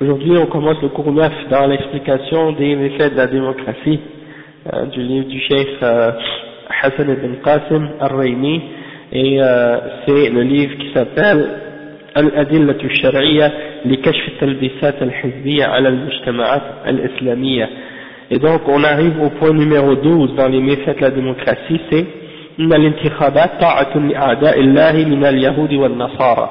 Aujourd'hui, on commence le cours 9 dans l'explication des effets de la démocratie euh, du livre du cheikh euh, Hassan ibn Qasim al-Raymi et euh, c'est le livre qui s'appelle Al-Adillah al-Shar'iyya li kashf al-talbisat al-hizbiyya ala al-mujtama'at al-islamiyya et donc on arrive au point numéro 12 dans les méfaits de la démocratie c'est إن الانتخابات طاعة لأعداء الله من اليهود والنصارى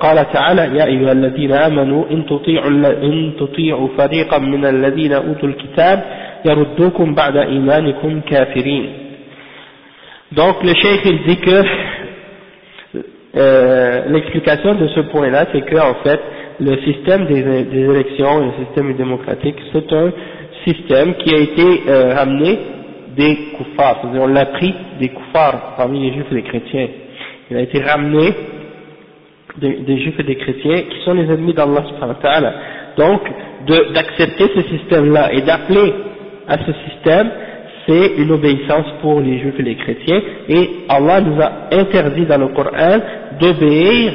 قال تعالى يا أيها الذين آمنوا إن تطيعوا, إن تطيعوا فريقا من الذين أوتوا الكتاب يردوكم بعد إيمانكم كافرين Donc le cheikh il dit que euh, l'explication de ce point-là, c'est que en fait le système des, des élections, le système démocratique, c'est un système qui a été euh, ramené des koufars, c'est-à-dire on l'a pris des koufars parmi les juifs et les chrétiens. Il a été ramené des, des, juifs et des chrétiens qui sont les ennemis d'Allah. Donc, d'accepter ce système-là et d'appeler à ce système, c'est une obéissance pour les juifs et les chrétiens. Et Allah nous a interdit dans le Coran d'obéir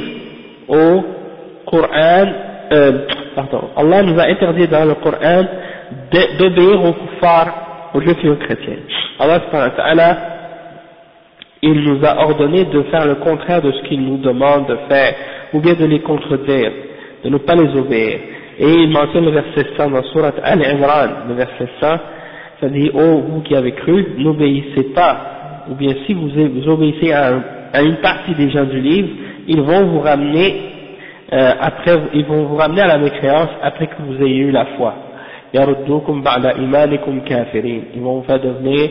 au Coran, euh, pardon, Allah nous a interdit dans le Coran d'obéir aux kuffars, aux juifs et aux chrétiens. Allah il nous a ordonné de faire le contraire de ce qu'il nous demande de faire, ou bien de les contredire, de ne pas les obéir. Et il mentionne le verset 100 dans Surat Al-Imran, le verset 100, ça dit, oh, vous qui avez cru, n'obéissez pas, ou bien si vous, obéissez à, une partie des gens du livre, ils vont vous ramener, euh, après, ils vont vous ramener à la mécréance après que vous ayez eu la foi. Ils vont vous faire devenir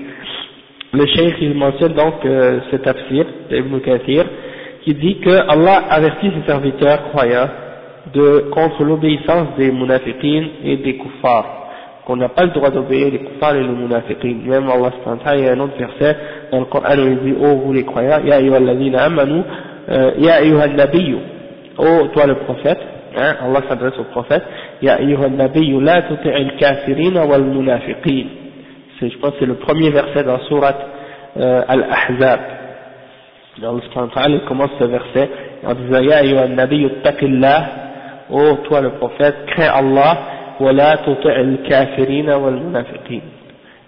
le cheikh il mentionne donc euh, ce tafsir d'Ibn Kathir qui dit que Allah avertit ses serviteurs croyants de, contre l'obéissance des munafiqin et des kuffars qu'on n'a pas le droit d'obéir les kuffars et les munafiqin même Allah il y a un autre verset dans le Coran il dit oh vous les croyants ya ayyuhalladhina amanu ya ayyuhan nabiyyu oh toi le prophète hein, Allah s'adresse au prophète ya ayyuhan nabiyyu la tuti'il kafirina wal munafiqin je pense que c'est le premier verset dans Surat euh, Al-Ahzab. Il commence ce verset en disant Ya ayyuhan nabiyyu taqillah, oh toi le prophète, crains Allah, wa la tuti'il kafirina wal munafiqin.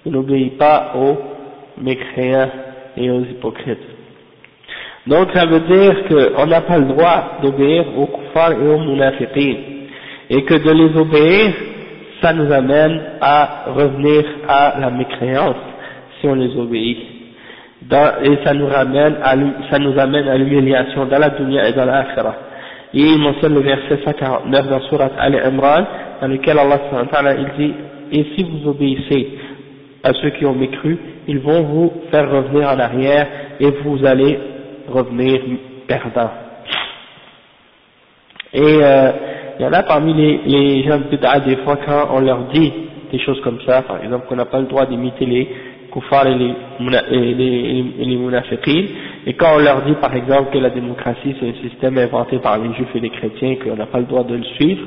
Il n'obéit pas aux mécréants et aux hypocrites. Donc ça veut dire qu'on n'a pas le droit d'obéir aux kuffars et aux munafiqin, et que de les obéir, ça nous amène à revenir à la mécréance si on les obéit. et ça nous ramène ça nous amène à l'humiliation dans la dunya et dans l'akhirah. Et il mentionne le verset 149 dans Surat Al-Imran, dans lequel Allah il dit, et si vous obéissez à ceux qui ont mécru, ils vont vous faire revenir en arrière et vous allez revenir perdant. Et euh, il y en a parmi les, les gens de des fois quand on leur dit des choses comme ça, par exemple qu'on n'a pas le droit d'imiter les kuffars et les, et les, et les et quand on leur dit par exemple que la démocratie c'est un système inventé par les juifs et les chrétiens, qu'on n'a pas le droit de le suivre,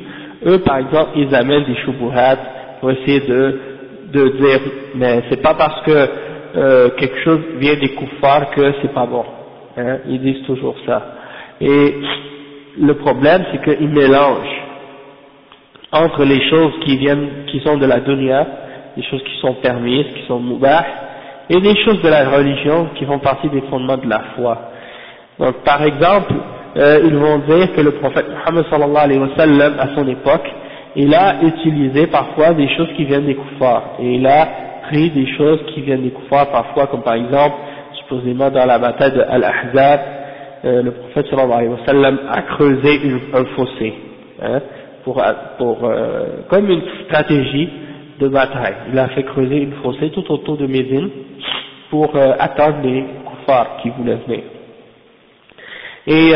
eux par exemple ils amènent des shubuhat pour essayer de, de dire mais c'est pas parce que euh, quelque chose vient des kuffars que c'est pas bon. Hein, ils disent toujours ça. Et le problème, c'est qu'ils mélangent entre les choses qui viennent, qui sont de la dunya, les choses qui sont permises, qui sont moubah, et les choses de la religion qui font partie des fondements de la foi. Donc, par exemple, euh, ils vont dire que le prophète Muhammad sallallahu alayhi wa sallam, à son époque, il a utilisé parfois des choses qui viennent des kuffars, et il a pris des choses qui viennent des kuffars parfois, comme par exemple, supposément dans la bataille de Al-Ahzab, euh, le prophète sallallahu alayhi wa sallam a creusé un fossé, hein, pour, pour euh, comme une stratégie de bataille. Il a fait creuser une fossé tout autour de Médine pour euh, attendre les kuffars qui voulaient venir. Et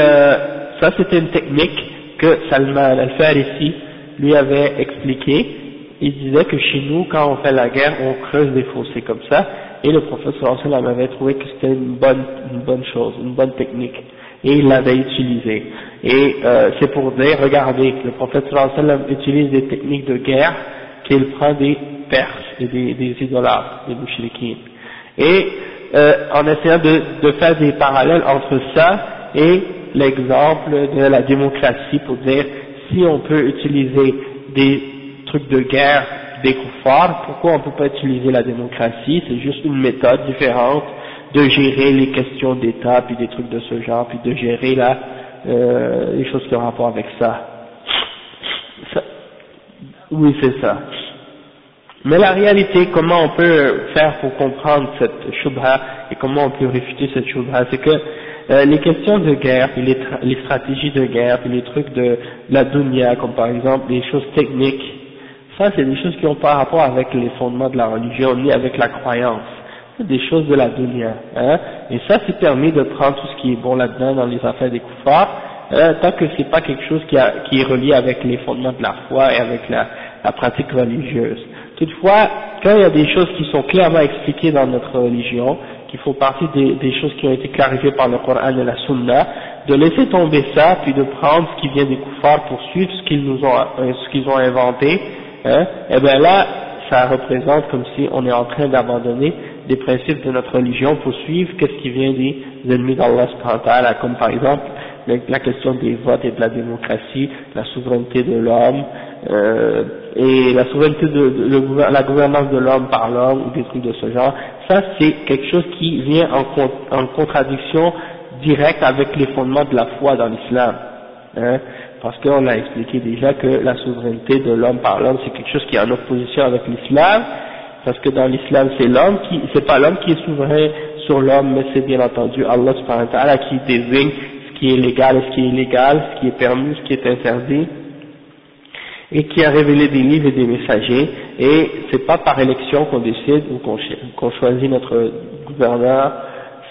ça c'était une technique que Salman al-Farisi lui avait expliqué. Il disait que chez nous, quand on fait la guerre, on creuse des fossés comme ça, et le prophète sallallahu avait trouvé que c'était une bonne, une bonne chose, une bonne technique, et il l'avait utilisée. Et euh, c'est pour dire, regardez, le prophète sallallahu utilise des techniques de guerre qu'il prend des Perses et des, des idolâtres, des mouchriquins. Et euh, en essayant de, de faire des parallèles entre ça et l'exemple de la démocratie pour dire si on peut utiliser des trucs de guerre des koufars, pourquoi on ne peut pas utiliser la démocratie? C'est juste une méthode différente de gérer les questions d'État, puis des trucs de ce genre, puis de gérer là, euh, les choses qui ont rapport avec ça. oui, c'est ça. Mais la réalité, comment on peut faire pour comprendre cette shubha et comment on peut réfuter cette shubha, c'est que euh, les questions de guerre, puis les, les, stratégies de guerre, puis les trucs de la dunya, comme par exemple les choses techniques, ça c'est des choses qui n'ont pas rapport avec les fondements de la religion, ni avec la croyance. Des choses de la dunya. Hein. Et ça c'est permis de prendre tout ce qui est bon là-dedans dans les affaires des koufars, hein, tant que c'est pas quelque chose qui, est relié avec les fondements de la foi et avec la, pratique religieuse. Toutefois, quand il y a des choses qui sont clairement expliquées dans notre religion, qui font partie des, des, choses qui ont été clarifiées par le Coran et la Sunna, de laisser tomber ça, puis de prendre ce qui vient des koufars pour suivre ce qu'ils nous ont, euh, ce qu'ils ont inventé, hein, et eh bien là, ça représente comme si on est en train d'abandonner des principes de notre religion pour suivre qu'est-ce qui vient des ennemis d'Allah comme par exemple la question des votes et de la démocratie, la souveraineté de l'homme, euh, et la souveraineté de, la gouvernance de l'homme par l'homme ou des trucs de ce genre, ça c'est quelque chose qui vient en, en contradiction directe avec les fondements de la foi dans l'islam. Hein, parce qu'on a expliqué déjà que la souveraineté de l'homme par l'homme c'est quelque chose qui est en opposition avec l'islam, parce que dans l'islam c'est l'homme qui, c'est pas l'homme qui est souverain sur l'homme, mais c'est bien entendu Allah subhanahu wa ta'ala qui désigne ce qui est légal et ce qui est illégal, ce qui est permis, ce qui est interdit, et qui a révélé des livres et des messagers, et c'est pas par élection qu'on décide ou qu'on choisit notre gouverneur,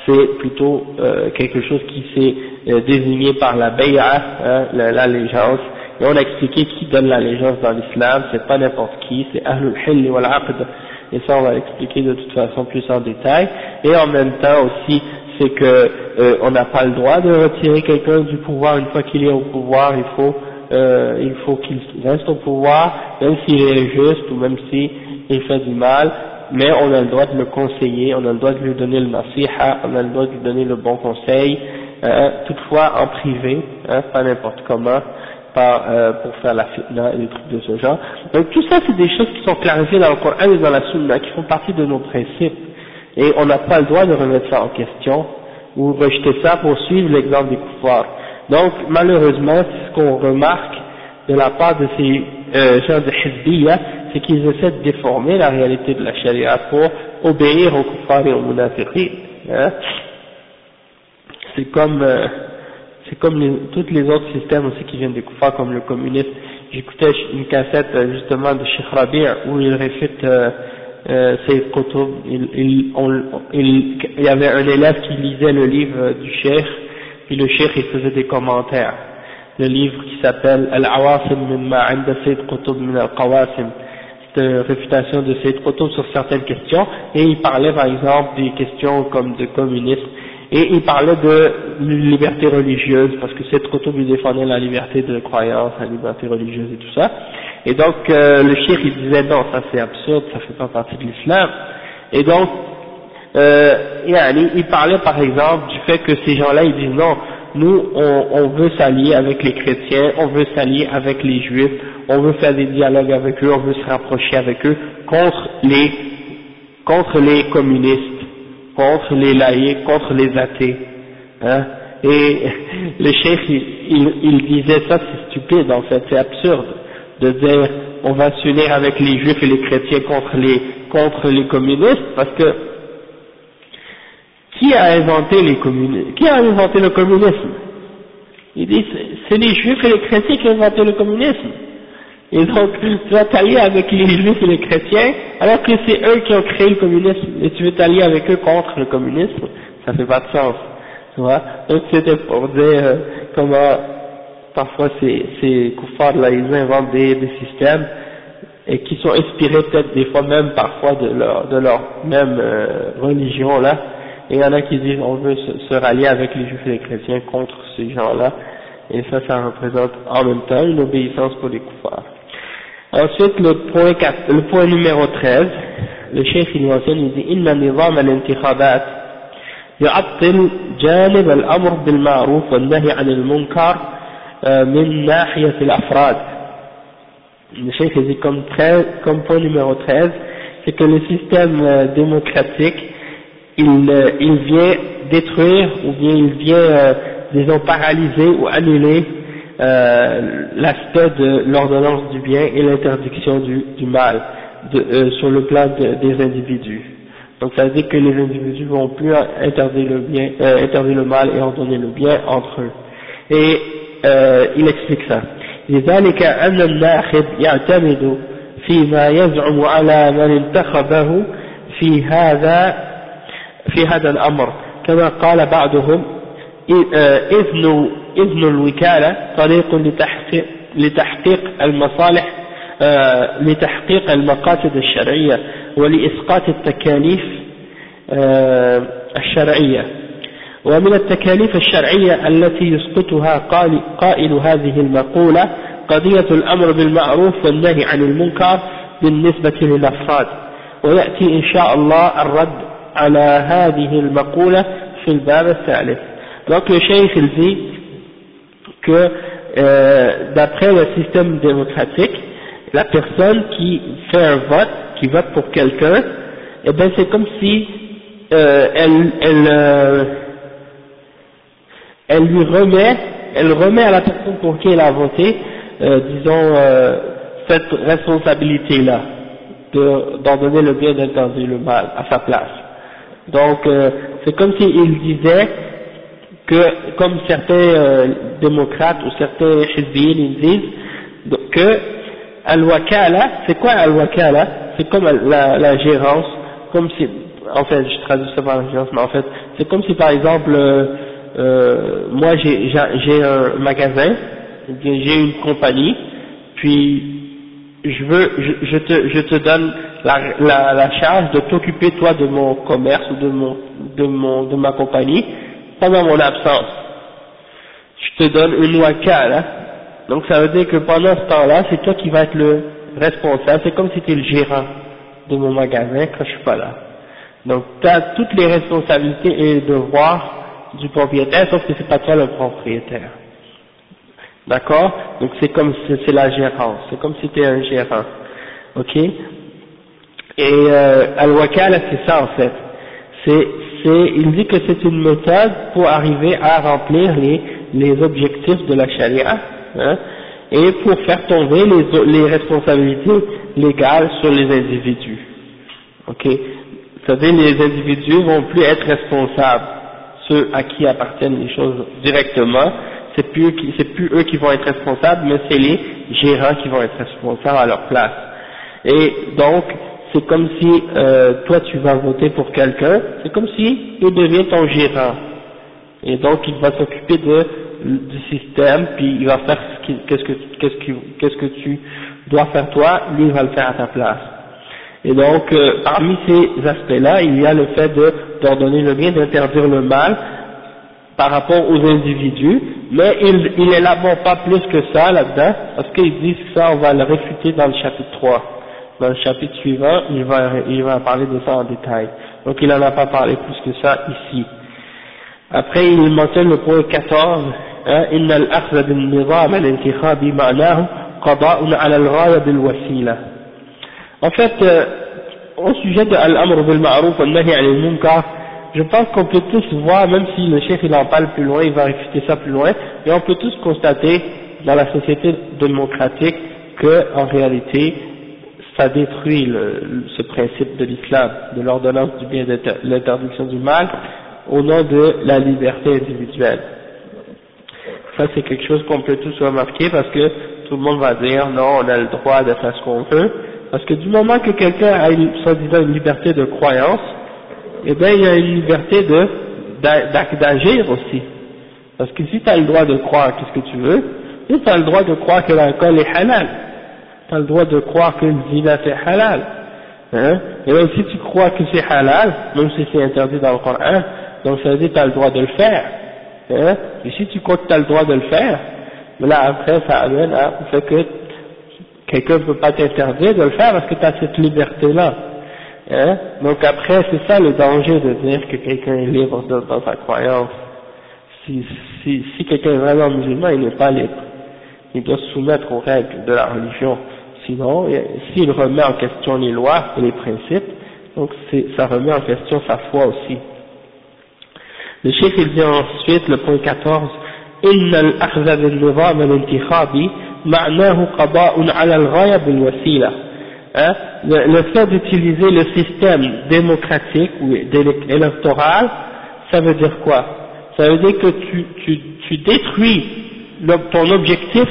c'est plutôt euh, quelque chose qui s'est désigné par la bay'a, hein, l'allégeance, et on a expliqué qui donne l'allégeance dans l'islam, c'est pas n'importe qui, c'est Ahlul Hill wal Aqd, et ça on va l'expliquer de toute façon plus en détail, et en même temps aussi, c'est que euh, on n'a pas le droit de retirer quelqu'un du pouvoir. Une fois qu'il est au pouvoir, il faut euh, il faut qu'il reste au pouvoir, même s'il est injuste ou même s'il fait du mal, mais on a le droit de le conseiller, on a le droit de lui donner le nasiha, on a le droit de lui donner le bon conseil, euh, toutefois en privé, hein, pas n'importe comment, pas euh, pour faire la fitna et des trucs de ce genre. Donc tout ça c'est des choses qui sont clarifiées dans le Coran et dans la Sunna, qui font partie de nos principes, et on n'a pas le droit de remettre ça en question, ou rejeter ça pour suivre l'exemple des kuffars. Donc malheureusement, ce qu'on remarque de la part de ces euh, gens de Hizbiyya, c'est qu'ils essaient de déformer la réalité de la charia pour obéir aux kuffars et aux munafiqis. Hein. C'est comme, euh, c'est comme tous les autres systèmes aussi qui viennent des kuffars, comme le communisme. J'écoutais une cassette euh, justement de Sheikh Rabi' où il réfute euh, euh, Qutb, il, y avait un élève qui lisait le livre du Cheikh, puis le Cheikh il faisait des commentaires. Le livre qui s'appelle Al-Awasim min ma'anda Sayyid Qutb min al-Qawasim, c'est une réfutation de Sayyid Qutb sur certaines questions, et il parlait par exemple des questions comme de communisme, et il parlait de liberté religieuse, parce que Sayyid Qutb il défendait la liberté de croyance, la liberté religieuse et tout ça. Et donc euh, le shir il disait non, ça c'est absurde, ça fait pas partie de l'islam. Et donc euh, il parlait par exemple du fait que ces gens-là ils disent non, nous on, on veut s'allier avec les chrétiens, on veut s'allier avec les juifs, on veut faire des dialogues avec eux, on veut se rapprocher avec eux contre les contre les communistes, contre les laïcs, contre les athées. Hein et le chef il, disait ça c'est stupide en fait, c'est absurde de dire on va s'unir avec les juifs et les chrétiens contre les, contre les communistes, parce que qui a inventé les Qui a inventé le communisme? Il dit c'est les juifs et les chrétiens qui ont inventé le communisme. Et donc tu vas t'allier avec les juifs et les chrétiens, alors que c'est eux qui ont créé le communisme, et tu veux t'allier avec eux contre le communisme, ça fait pas de sens. Tu vois Donc c'était pour dire euh, comment parfois ces, ces là, ils inventent des, des, systèmes et qui sont inspirés peut-être des fois même parfois de leur, de leur même euh, religion là. Et il y en a qui disent on veut se, rallier avec les juifs et les chrétiens contre ces gens-là. Et ça, ça représente en même temps une obéissance pour les koufars. Ensuite, le point, 4, le point numéro 13, le chef il mentionne, il dit إن نظام الانتخابات يعطل جانب الأمر بالمعروف والنهي عن المنكر من ناحية الأفراد le chef dit comme, comme point numéro 13 c'est que le système euh, démocratique il, euh, il vient détruire ou bien il vient euh, disons paralyser ou annuler euh, l'aspect de l'ordonnance du bien et l'interdiction du, du mal de, euh, sur le plan de, des individus. Donc ça veut dire que les individus vont plus interdire le bien, euh, interdire le mal et ordonner le bien entre eux. Et آه il explique ça لذلك أن الناخب يعتمد فيما يزعم على من انتخبه في هذا في هذا الأمر كما قال بعضهم إذن إذن الوكالة طريق لتحقيق, لتحقيق المصالح لتحقيق المقاصد الشرعية ولإسقاط التكاليف الشرعية. ومن التكاليف الشرعية التي يسقطها قائل هذه المقولة قضية الأمر بالمعروف والنهي عن المنكر بالنسبة للأفراد. ويأتي إن شاء الله الرد على هذه المقولة في الباب الثالث. donc le cheikh il dit que euh, d'après le système démocratique la personne qui fait un vote qui vote pour quelqu'un eh ben c'est comme si euh, elle, elle euh, elle lui remet, elle remet à la personne pour qui elle a voté, euh, disons, euh, cette responsabilité-là, d'en donner le bien d'interdire le mal à sa place. Donc, euh, c'est comme s'il disait que, comme certains démocrates ou certains chizbiyin, ils disent que al-wakala, c'est quoi al-wakala? C'est comme la, la, gérance, comme si, en fait, je traduis ça par la gérance, mais en fait, c'est comme si par exemple, euh, moi j'ai un magasin, j'ai une compagnie, puis je veux, je, je, te, je te donne la, la, la charge de t'occuper toi de mon commerce ou de mon, de mon, de ma compagnie pendant mon absence. Je te donne une wakala, donc ça veut dire que pendant ce temps-là, c'est toi qui vas être le responsable, c'est comme si tu le gérant de mon magasin quand je suis pas là. Donc tu as toutes les responsabilités et devoirs du propriétaire, sauf que c'est pas toi le propriétaire. D'accord? Donc c'est comme c'est la gérance, c'est comme si tu un gérant. Ok? Et euh, al-wakala c'est ça en fait. C'est, il dit que c'est une méthode pour arriver à remplir les, les objectifs de la charia, hein, et pour faire tomber les, les responsabilités légales sur les individus. Ok? Savez, les individus vont plus être responsables, ceux à qui appartiennent les choses directement, c'est plus, c'est plus eux qui vont être responsables, mais c'est les gérants qui vont être responsables à leur place. Et donc, c'est comme si euh, toi tu vas voter pour quelqu'un, c'est comme si il devient ton gérant. Et donc il va s'occuper de du système, puis il va faire qu'est-ce que qu'est-ce que qu'est-ce que tu dois faire toi, lui il va le faire à ta place. Et donc euh, parmi ces aspects-là, il y a le fait d'ordonner le bien, d'interdire le mal par rapport aux individus, mais il il élabore pas plus que ça là-dedans, parce qu'ils disent que ça on va le réfuter dans le chapitre 3 dans le chapitre suivant, il va, il va parler de ça en détail. Donc il n'en a pas parlé plus que ça ici. Après, il mentionne le point 14, hein, إن الأخذ بالنظام الانتخابي معناه قضاء على الغاية بالوسيلة. En fait, euh, au sujet de Al-Amr bil-Ma'ruf wa nahi al-Munkar, je pense qu'on peut tous voir, même si le chef il en parle plus loin, il va réfuter ça plus loin, mais on peut tous constater dans la société démocratique que, en réalité, ça détruit le, ce principe de l'islam, de l'ordonnance du bien, de l'interdiction du mal, au nom de la liberté individuelle. Ça c'est quelque chose qu'on peut tous remarquer parce que tout le monde va dire non, on a le droit de faire ce qu'on veut, parce que du moment que quelqu'un a une, soi-disant une liberté de croyance, eh bien il y a une liberté de d'agir aussi. Parce que si tu as le droit de croire qu'est-ce que tu veux, tu as le droit de croire que l'alcool est halal tu le droit de croire que le zina c'est halal. Hein et même si tu crois que c'est halal, même si c'est interdit dans le Coran, donc ça veut dire que tu as le droit de le faire. Hein et si tu crois que tu as le droit de le faire, mais là après ça amène à fait que quelqu'un ne peut pas t'interdire de le faire parce que tu as cette liberté-là. Hein donc après c'est ça le danger de dire que quelqu'un est libre dans, dans sa croyance. Si, si, si quelqu'un est vraiment musulman, il n'est pas libre. Il doit se soumettre aux règles de la religion. Sinon, s'il remet en question les lois et les principes, donc ça remet en question sa foi aussi. Le chef il dit ensuite, le point 14, إن الأخذ بالنظام الانتخابي معناه قضاء على الغاية بالوسيلة. Hein? Le, le fait d'utiliser le système démocratique ou électoral, ça veut dire quoi Ça veut dire que tu, tu, tu détruis ton objectif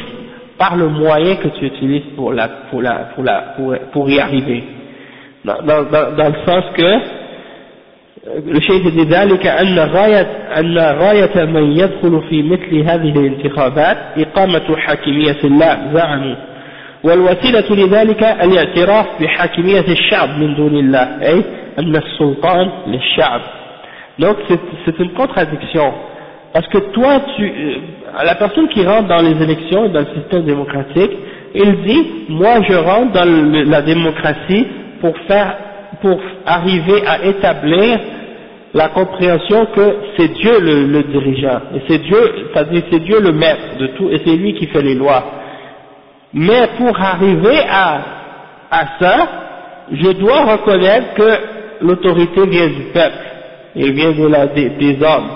par le moyen que tu utilises pour, la, pour, la, pour, la, pour, pour y arriver. Dans, dans, dans, le sens que le شيء في ذلك أن غاية أن غاية من يدخل في مثل هذه الانتخابات إقامة حاكمية الله زعموا والوسيلة لذلك الاعتراف بحاكمية الشعب من دون الله أي أن السلطان للشعب donc c'est une contradiction parce que toi tu la personne qui rentre dans les élections dans le système démocratique, il dit, moi je rentre dans la démocratie pour faire, pour arriver à établir la compréhension que c'est Dieu le, dirigeant, et c'est Dieu, c'est-à-dire c'est Dieu le maître de tout, et c'est lui qui fait les lois. Mais pour arriver à, à ça, je dois reconnaître que l'autorité vient du peuple, et vient de la, des hommes,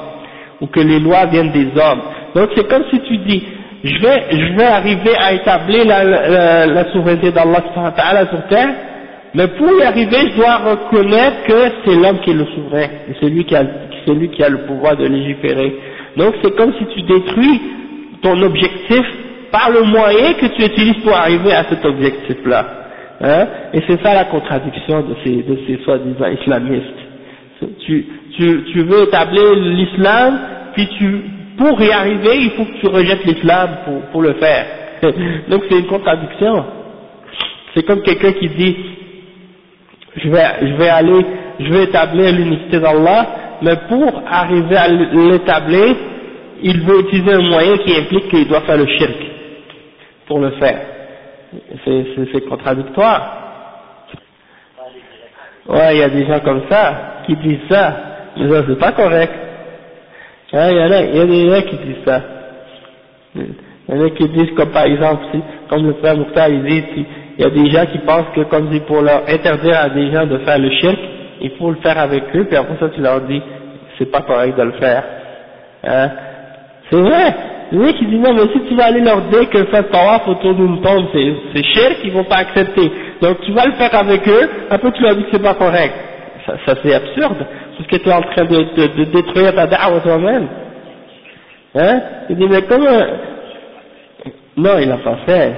ou que les lois viennent des hommes. Donc c'est comme si tu dis, je vais, je vais arriver à établir la, la, la souveraineté d'Allah sur terre, mais pour y arriver, je dois reconnaître que c'est l'homme qui est le souverain, et c'est lui qui a, c'est lui qui a le pouvoir de légiférer. Donc c'est comme si tu détruis ton objectif par le moyen que tu utilises pour arriver à cet objectif-là. Hein et c'est ça la contradiction de ces, de ces soi-disant islamistes. Tu, tu, tu veux établir l'islam, puis tu, pour y arriver, il faut que tu rejettes l'islam pour, pour le faire. Donc c'est une contradiction. C'est comme quelqu'un qui dit, je vais, je vais aller, je vais établir l'unité d'Allah, mais pour arriver à l'établir, il veut utiliser un moyen qui implique qu'il doit faire le shirk pour le faire. C'est contradictoire. Ouais, il y a des gens comme ça qui disent ça, mais ça c'est pas correct. Hein, il, y en a, il y a des gens qui disent ça. Il y en a qui disent comme par exemple, comme le frère Mouktar il dit, il y a des gens qui pensent que comme c'est pour leur interdire à des gens de faire le shirk, il faut le faire avec eux, puis après ça tu leur dis, c'est pas correct de le faire. Hein? C'est vrai. Le mec qui dit non, mais si tu vas aller leur dire que faire tawaf autour d'une tombe, c'est cher, qu'ils vont pas accepter. Donc tu vas le faire avec eux, après tu leur dis que c'est pas correct. Ça c'est absurde, parce que tu es en train de, détruire ta da'wa toi-même. Hein? Il dit mais comment? Non, il l'a pas fait.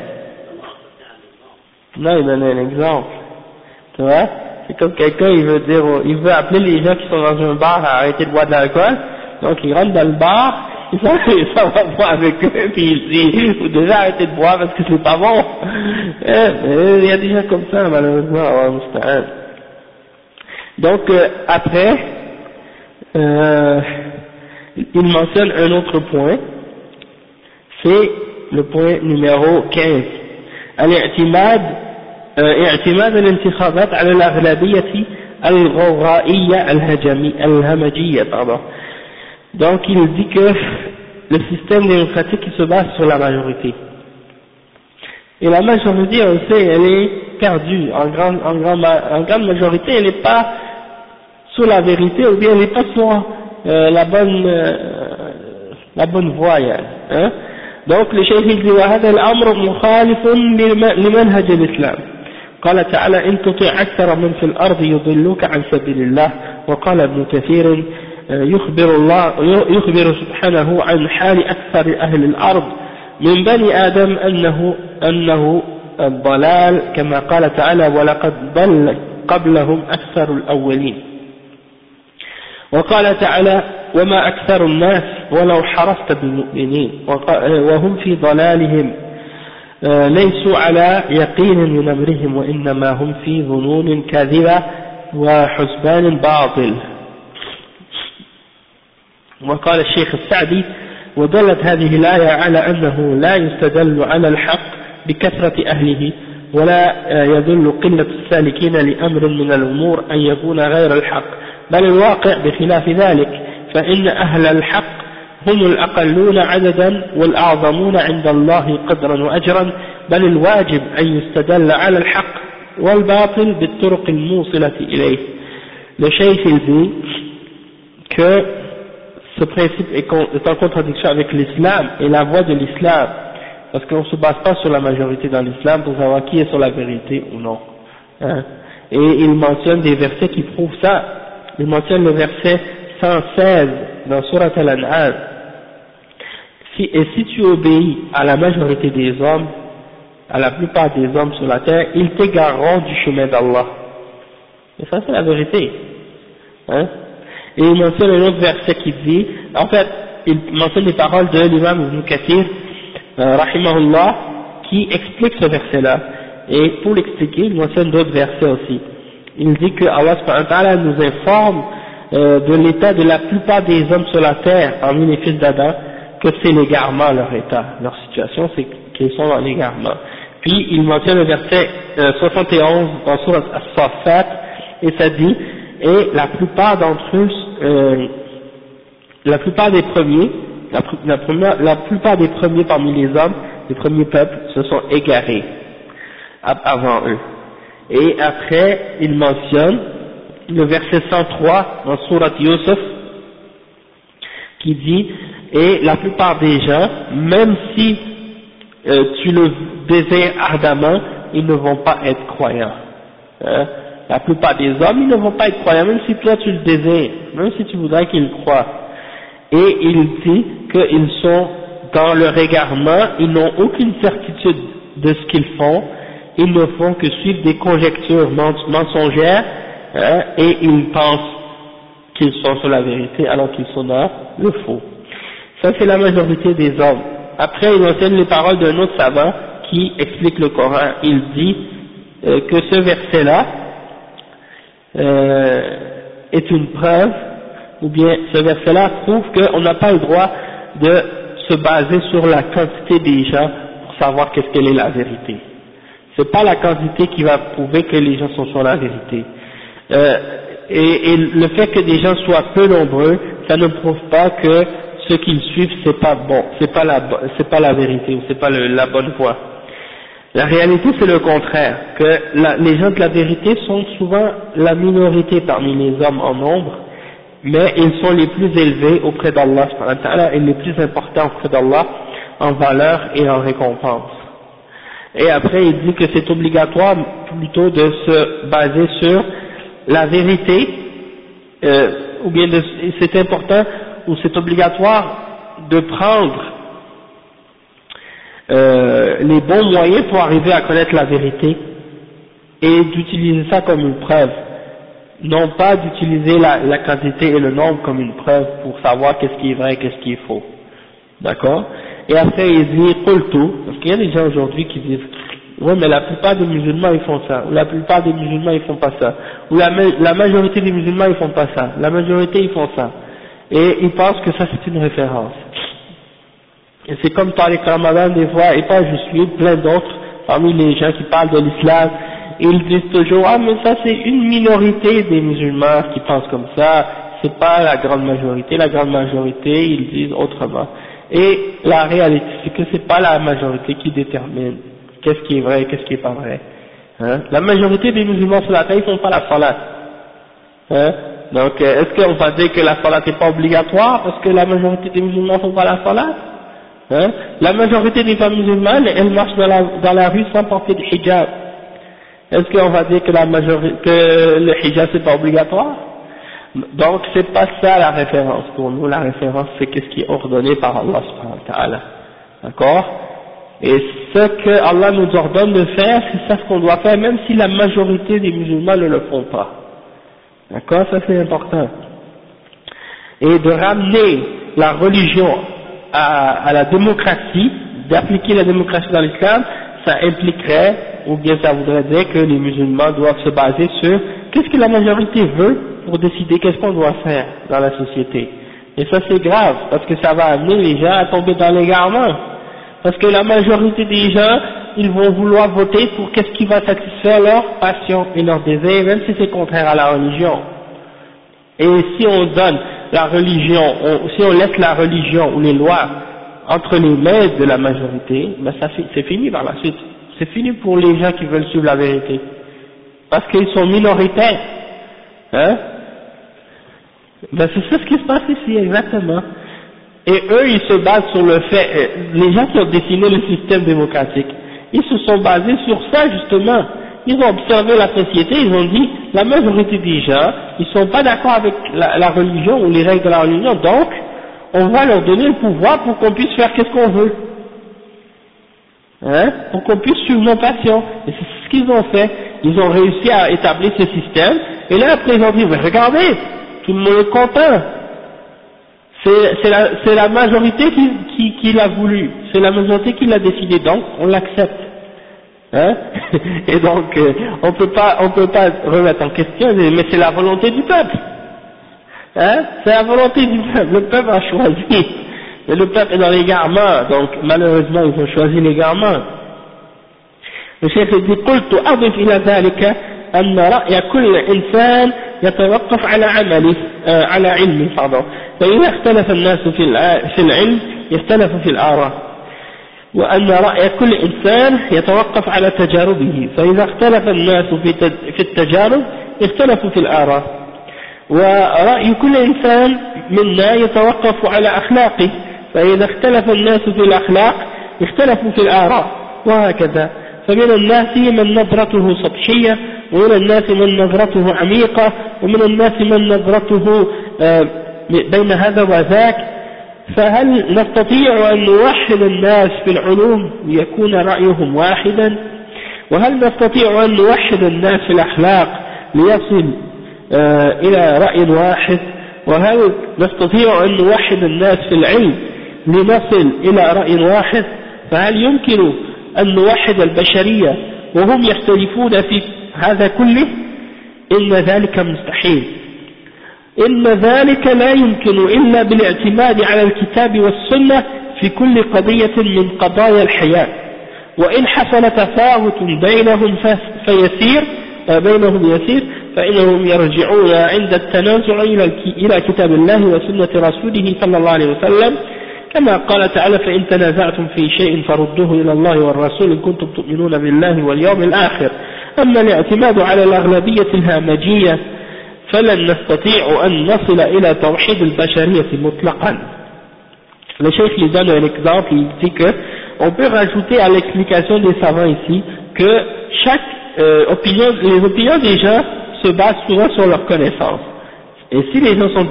Non, il donne un exemple. Tu vois? C'est comme quelqu'un, il veut dire, il veut appeler les gens qui sont dans un bar à arrêter de boire de l'alcool, donc il rentre dans le bar, il s'en va boire avec eux, puis il dit, faut déjà arrêter de boire parce que c'est pas bon. Eh, il y a des gens comme ça, malheureusement, Donc, euh, après, euh, il mentionne un autre point, c'est le point numéro 15. الاعتماد اعتماد الانتخابات على الأغلبية الغوغائية الهمجية pardon. Donc il dit que le système démocratique il se base sur la majorité. Et la majorité, on sait, elle est perdue. En grande, en grande, en grande majorité, elle n'est pas sur la vérité ou bien elle n'est pas sur euh, la bonne euh, la bonne voie. Hein. Donc le cheikh il dit وهذا الأمر مخالف لمنهج الإسلام. قال تعالى إن تطيع أكثر من في الأرض يضلوك عن سبيل الله وقال ابن كثير يخبر الله يخبر سبحانه عن حال أكثر أهل الأرض من بني آدم أنه أنه الضلال كما قال تعالى ولقد ضل قبلهم أكثر الأولين وقال تعالى وما أكثر الناس ولو حرصت بالمؤمنين وهم في ضلالهم. ليسوا على يقين من أمرهم وإنما هم في ظنون كاذبة وحسبان باطل. وقال الشيخ السعدي ودلت هذه الآية على أنه لا يستدل على الحق بكثرة أهله ولا يدل قلة السالكين لأمر من الأمور أن يكون غير الحق بل الواقع بخلاف ذلك فإن أهل الحق هم الأقلون عددا والأعظمون عند الله قدرا وأجرا بل الواجب أن يستدل على الحق والباطل بالطرق الموصلة إليه. Le cheikh que ce principe est, en contradiction avec l'islam et la voie de l'islam, parce qu'on ne se base pas sur la majorité dans l'islam pour savoir qui est sur la vérité ou non. Hein? Et il mentionne des versets qui prouvent ça. Il mentionne le verset 116 dans Surat Al-An'am, si, et si tu obéis à la majorité des hommes, à la plupart des hommes sur la terre, ils t'égareront du chemin d'Allah. Et ça c'est la vérité. Hein? Et il mentionne un autre verset qui dit, en fait, il mentionne les paroles de l'imam Ibn Kathir, euh, rahimahullah, qui explique ce verset-là. Et pour l'expliquer, il mentionne d'autres versets aussi. Il dit que Allah nous informe euh, de l'état de la plupart des hommes sur la terre, parmi les fils d'Adam, que c'est l'égarement leur état, leur situation, c'est qu'ils sont dans l'égarement. Puis il mentionne le verset 71 euh, dans Surat As-Safat, et ça dit, et la plupart d'entre eux, euh, la plupart des premiers, la, plupart des premiers parmi les hommes, les premiers peuples, se sont égarés avant eux. Et après, il mentionne le verset 103 dans Surat Yusuf, qui dit et la plupart des gens, même si euh, tu le désires ardemment, ils ne vont pas être croyants. Hein? La plupart des hommes, ils ne vont pas être croyants, même si toi tu le désires, même si tu voudrais qu'ils croient. Et il dit qu'ils sont dans leur égarement, ils n'ont aucune certitude de ce qu'ils font, ils ne font que suivre des conjectures mensongères, hein, et ils pensent qu'ils sont sur la vérité alors qu'ils sont dans le faux. Ça c'est la majorité des hommes. Après il mentionne les paroles d'un autre savant qui explique le Coran. Il dit euh, que ce verset-là euh, est une preuve, ou bien ce verset-là prouve qu'on n'a pas le droit de se baser sur la quantité des gens pour savoir qu'est-ce qu'elle est la vérité. C'est pas la quantité qui va prouver que les gens sont sur la vérité. Euh, et, le fait que des gens soient peu nombreux, ça ne prouve pas que ceux qui le suivent, c'est pas bon, c'est pas la, pas la vérité ou c'est pas la bonne voie. La réalité, c'est le contraire, que les gens de la vérité sont souvent la minorité parmi les hommes en nombre, mais ils sont les plus élevés auprès d'Allah et les plus importants auprès d'Allah en valeur et en récompense. Et après il dit que c'est obligatoire plutôt de se baser sur la vérité, euh, ou bien c'est important ou c'est obligatoire de prendre euh, les bons moyens pour arriver à connaître la vérité et d'utiliser ça comme une preuve non pas d'utiliser la, la, quantité et le nombre comme une preuve pour savoir qu'est-ce qui est vrai et qu'est-ce qui est faux. D'accord? Et après il dit tout, parce qu'il y a des gens aujourd'hui qui disent oui mais la plupart des musulmans ils font ça, ou la plupart des musulmans ils font pas ça, ou la, la majorité des musulmans ils font pas ça, la majorité ils font ça. Et ils pensent que ça c'est une référence. Et c'est comme les Ramadan des fois, et pas je suis plein d'autres, parmi les gens qui parlent de l'islam, ils disent toujours ah mais ça c'est une minorité des musulmans qui pensent comme ça, c'est pas la grande majorité, la grande majorité ils disent autrement. Et la réalité c'est que c'est pas la majorité qui détermine qu'est-ce qui est vrai et qu'est-ce qui est pas vrai. Hein? La majorité des musulmans sur la terre ils font pas la salat. Hein? Donc euh, est-ce qu'on va dire que la salat n'est pas obligatoire parce que la majorité des musulmans font pas la salat? Hein? La majorité des femmes musulmanes elles marchent dans la, dans la rue sans porter de hijab. Est-ce qu'on va dire que le hijab c'est pas obligatoire? Donc c'est pas ça la référence pour nous, la référence c'est qu'est-ce qui est ordonné par Allah subhanahu wa ta'ala. D'accord? Et ce que Allah nous ordonne de faire, c'est ça ce qu'on doit faire, même si la majorité des musulmans ne le font pas. D'accord? Ça c'est important. Et de ramener la religion à, la démocratie, d'appliquer la démocratie dans l'islam, ça impliquerait ou bien ça voudrait dire que les musulmans doivent se baser sur qu'est-ce que la majorité veut pour décider qu'est-ce qu'on doit faire dans la société. Et ça c'est grave, parce que ça va amener les gens à tomber dans l'égarement. Parce que la majorité des gens, ils vont vouloir voter pour qu'est-ce qui va satisfaire leur passion et leur désir, même si c'est contraire à la religion. Et si on donne la religion, si on laisse la religion ou les lois entre les mains de la majorité, ben ça c'est fini par la suite c'est fini pour les gens qui veulent suivre la vérité. Parce qu'ils sont minoritaires. Hein? Ben c'est ça ce qui se passe ici, exactement. Et eux, ils se basent sur le fait, euh, les gens qui ont dessiné le système démocratique, ils se sont basés sur ça justement. Ils ont observé la société, ils ont dit, la majorité des gens, ils sont pas d'accord avec la, religion ou les règles de la religion, donc, on va leur donner le pouvoir pour qu'on puisse faire qu'est-ce qu'on veut hein, pour qu'on puisse suivre nos passions. Et c'est ce qu'ils ont fait. Ils ont réussi à établir ce système. Et là, après, ils ont dit, regardez, tout le monde est content. C'est la, majorité qui l'a voulu. C'est la majorité qui l'a décidé. Donc, on l'accepte. Hein Et donc, euh, on peut pas, on peut pas remettre en question, mais c'est la volonté du peuple. Hein C'est la volonté du peuple. Le peuple a choisi. Et le peuple est dans l'égarement, donc malheureusement ils ont choisi l'égarement. Le chef dit قلت أضف إلى ذلك أن رأي كل إنسان يتوقف على عمله آه على علمه pardon فإذا اختلف الناس في في العلم يختلف في الآراء وأن رأي كل إنسان يتوقف على تجاربه. فإذا اختلف الناس في التجارب اختلفوا في الآراء. ورأي كل إنسان منا يتوقف على أخلاقه. فإذا اختلف الناس في الأخلاق اختلفوا في الآراء. وهكذا. فمن الناس من نظرته سطحية ومن الناس من نظرته عميقة ومن الناس من نظرته آه، بين هذا وذاك فهل نستطيع أن نوحد الناس في العلوم ليكون رأيهم واحدا؟ وهل نستطيع أن نوحد الناس في الأخلاق ليصل آه، إلى رأي واحد؟ وهل نستطيع أن نوحد الناس في العلم لنصل إلى رأي واحد؟ فهل يمكن أن نوحد البشرية وهم يختلفون في هذا كله؟ إن ذلك مستحيل. إن ذلك لا يمكن إلا بالاعتماد على الكتاب والسنة في كل قضية من قضايا الحياة. وإن حصل تفاوت بينهم فيسير بينهم يسير فإنهم يرجعون عند التنازع إلى كتاب الله وسنة رسوله صلى الله عليه وسلم. كما قال تعالى فإن تنازعتم في شيء فردوه إلى الله والرسول إن كنتم تؤمنون بالله واليوم الآخر. أما الاعتماد على الأغلبية الهامجية فلن نستطيع أن نصل إلى توحيد البشرية مطلقا le chef lui donne un exemple, il dit que on peut rajouter à l'explication des savants ici que chaque euh, opinion, les opinions des gens se basent souvent sur leur connaissance. Et si les gens sont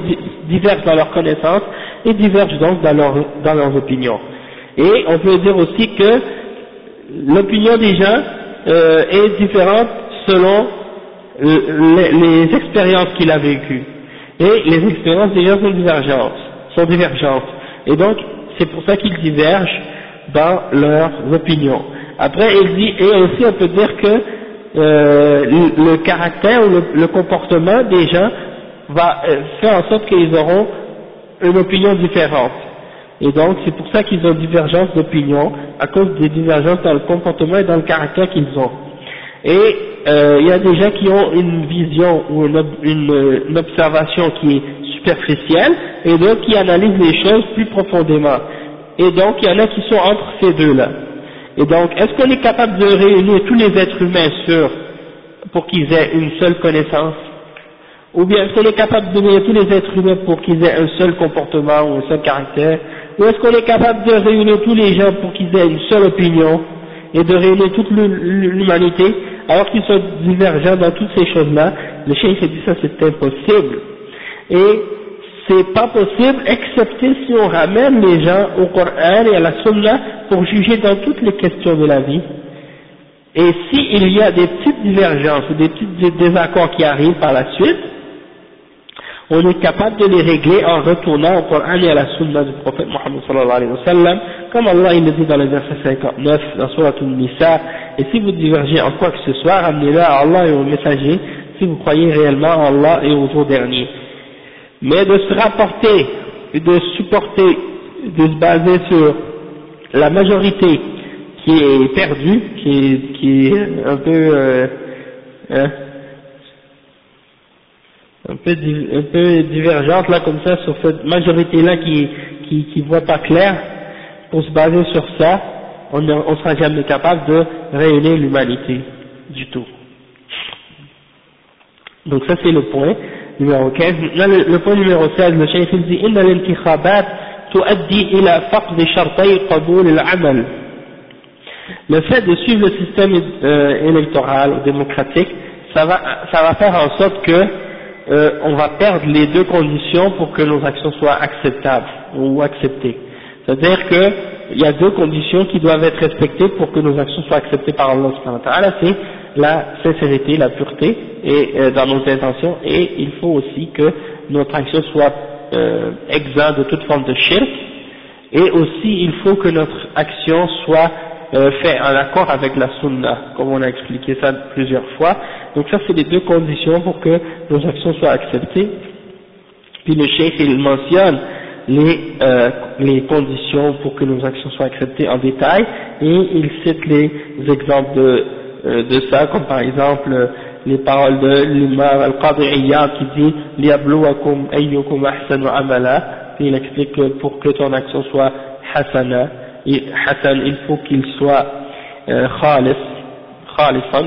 divergent dans leur connaissance, ils divergent donc dans, leur, dans leurs opinions. Et on peut dire aussi que l'opinion des gens euh, est différente selon les, les expériences qu'il a vécues. Et les expériences des gens sont divergentes. Sont divergentes. Et donc, c'est pour ça qu'ils divergent dans leurs opinions. Après, il dit, et aussi on peut dire que euh, le, caractère ou le, comportement des gens va euh, faire en sorte qu'ils auront une opinion différente. Et donc, c'est pour ça qu'ils ont divergence d'opinion, à cause des divergences dans le comportement et dans le caractère qu'ils ont. Et euh, il y a des gens qui ont une vision ou une, observation qui est superficielle, et d'autres qui analysent les choses plus profondément. Et donc, il y en a qui sont entre ces deux-là. Et donc, est-ce qu'on est capable de réunir tous les êtres humains sur, pour qu'ils aient une seule connaissance? Ou bien est-ce qu'on est capable de réunir tous les êtres humains pour qu'ils aient un seul comportement ou un seul caractère? Ou est-ce qu'on est capable de réunir tous les gens pour qu'ils aient une seule opinion? Et de réunir toute l'humanité alors qu'ils sont divergents dans toutes ces choses-là Le chef a dit ça c'est impossible. Et c'est pas possible, excepté si on ramène les gens au Coran et à la Sunna pour juger dans toutes les questions de la vie. Et s'il y a des petites divergences ou des petits désaccords qui arrivent par la suite, on est capable de les régler en retournant au Coran et à la Sunna du prophète Mohammed sallallahu alayhi wa sallam, comme Allah il le dit dans le verset 59 dans Surah Al-Nisa, et si vous divergez en quoi que ce soit, ramenez-le à Allah et au messager, si vous croyez réellement en Allah et au jour dernier mais de se rapporter de supporter, de se baser sur la majorité qui est perdue, qui est, qui est un peu, euh, hein, un peu, un peu divergente là comme ça sur cette majorité là qui qui qui voit pas clair, pour se baser sur ça, on ne sera jamais capable de réunir l'humanité du tout. Donc ça c'est le point numéro 15. Là, le, le, point numéro 16, le chef il dit إن الانتخابات تؤدي إلى فقد شرطي قبول العمل. Le fait de suivre le système euh, électoral ou démocratique, ça va, ça va faire en sorte que euh, on va perdre les deux conditions pour que nos actions soient acceptables ou acceptées. C'est-à-dire qu'il y a deux conditions qui doivent être respectées pour que nos actions soient acceptées par Allah. C'est la sincérité, la pureté et euh, dans nos intentions et il faut aussi que notre action soit euh, exempte de toute forme de shirk et aussi il faut que notre action soit euh, fait un accord avec la sunna, comme on a expliqué ça plusieurs fois. Donc ça c'est les deux conditions pour que nos actions soient acceptées. Puis le cheikh il mentionne les, euh, les conditions pour que nos actions soient acceptées en détail et il cite les exemples de, euh, de ça, comme par exemple euh, les paroles de l'imam al-Qadi'iyya qui dit « Liyabluwakum ayyukum ahsanu amala » et il explique pour que ton action soit hasana, et hasan, il faut qu'il soit euh, khalis,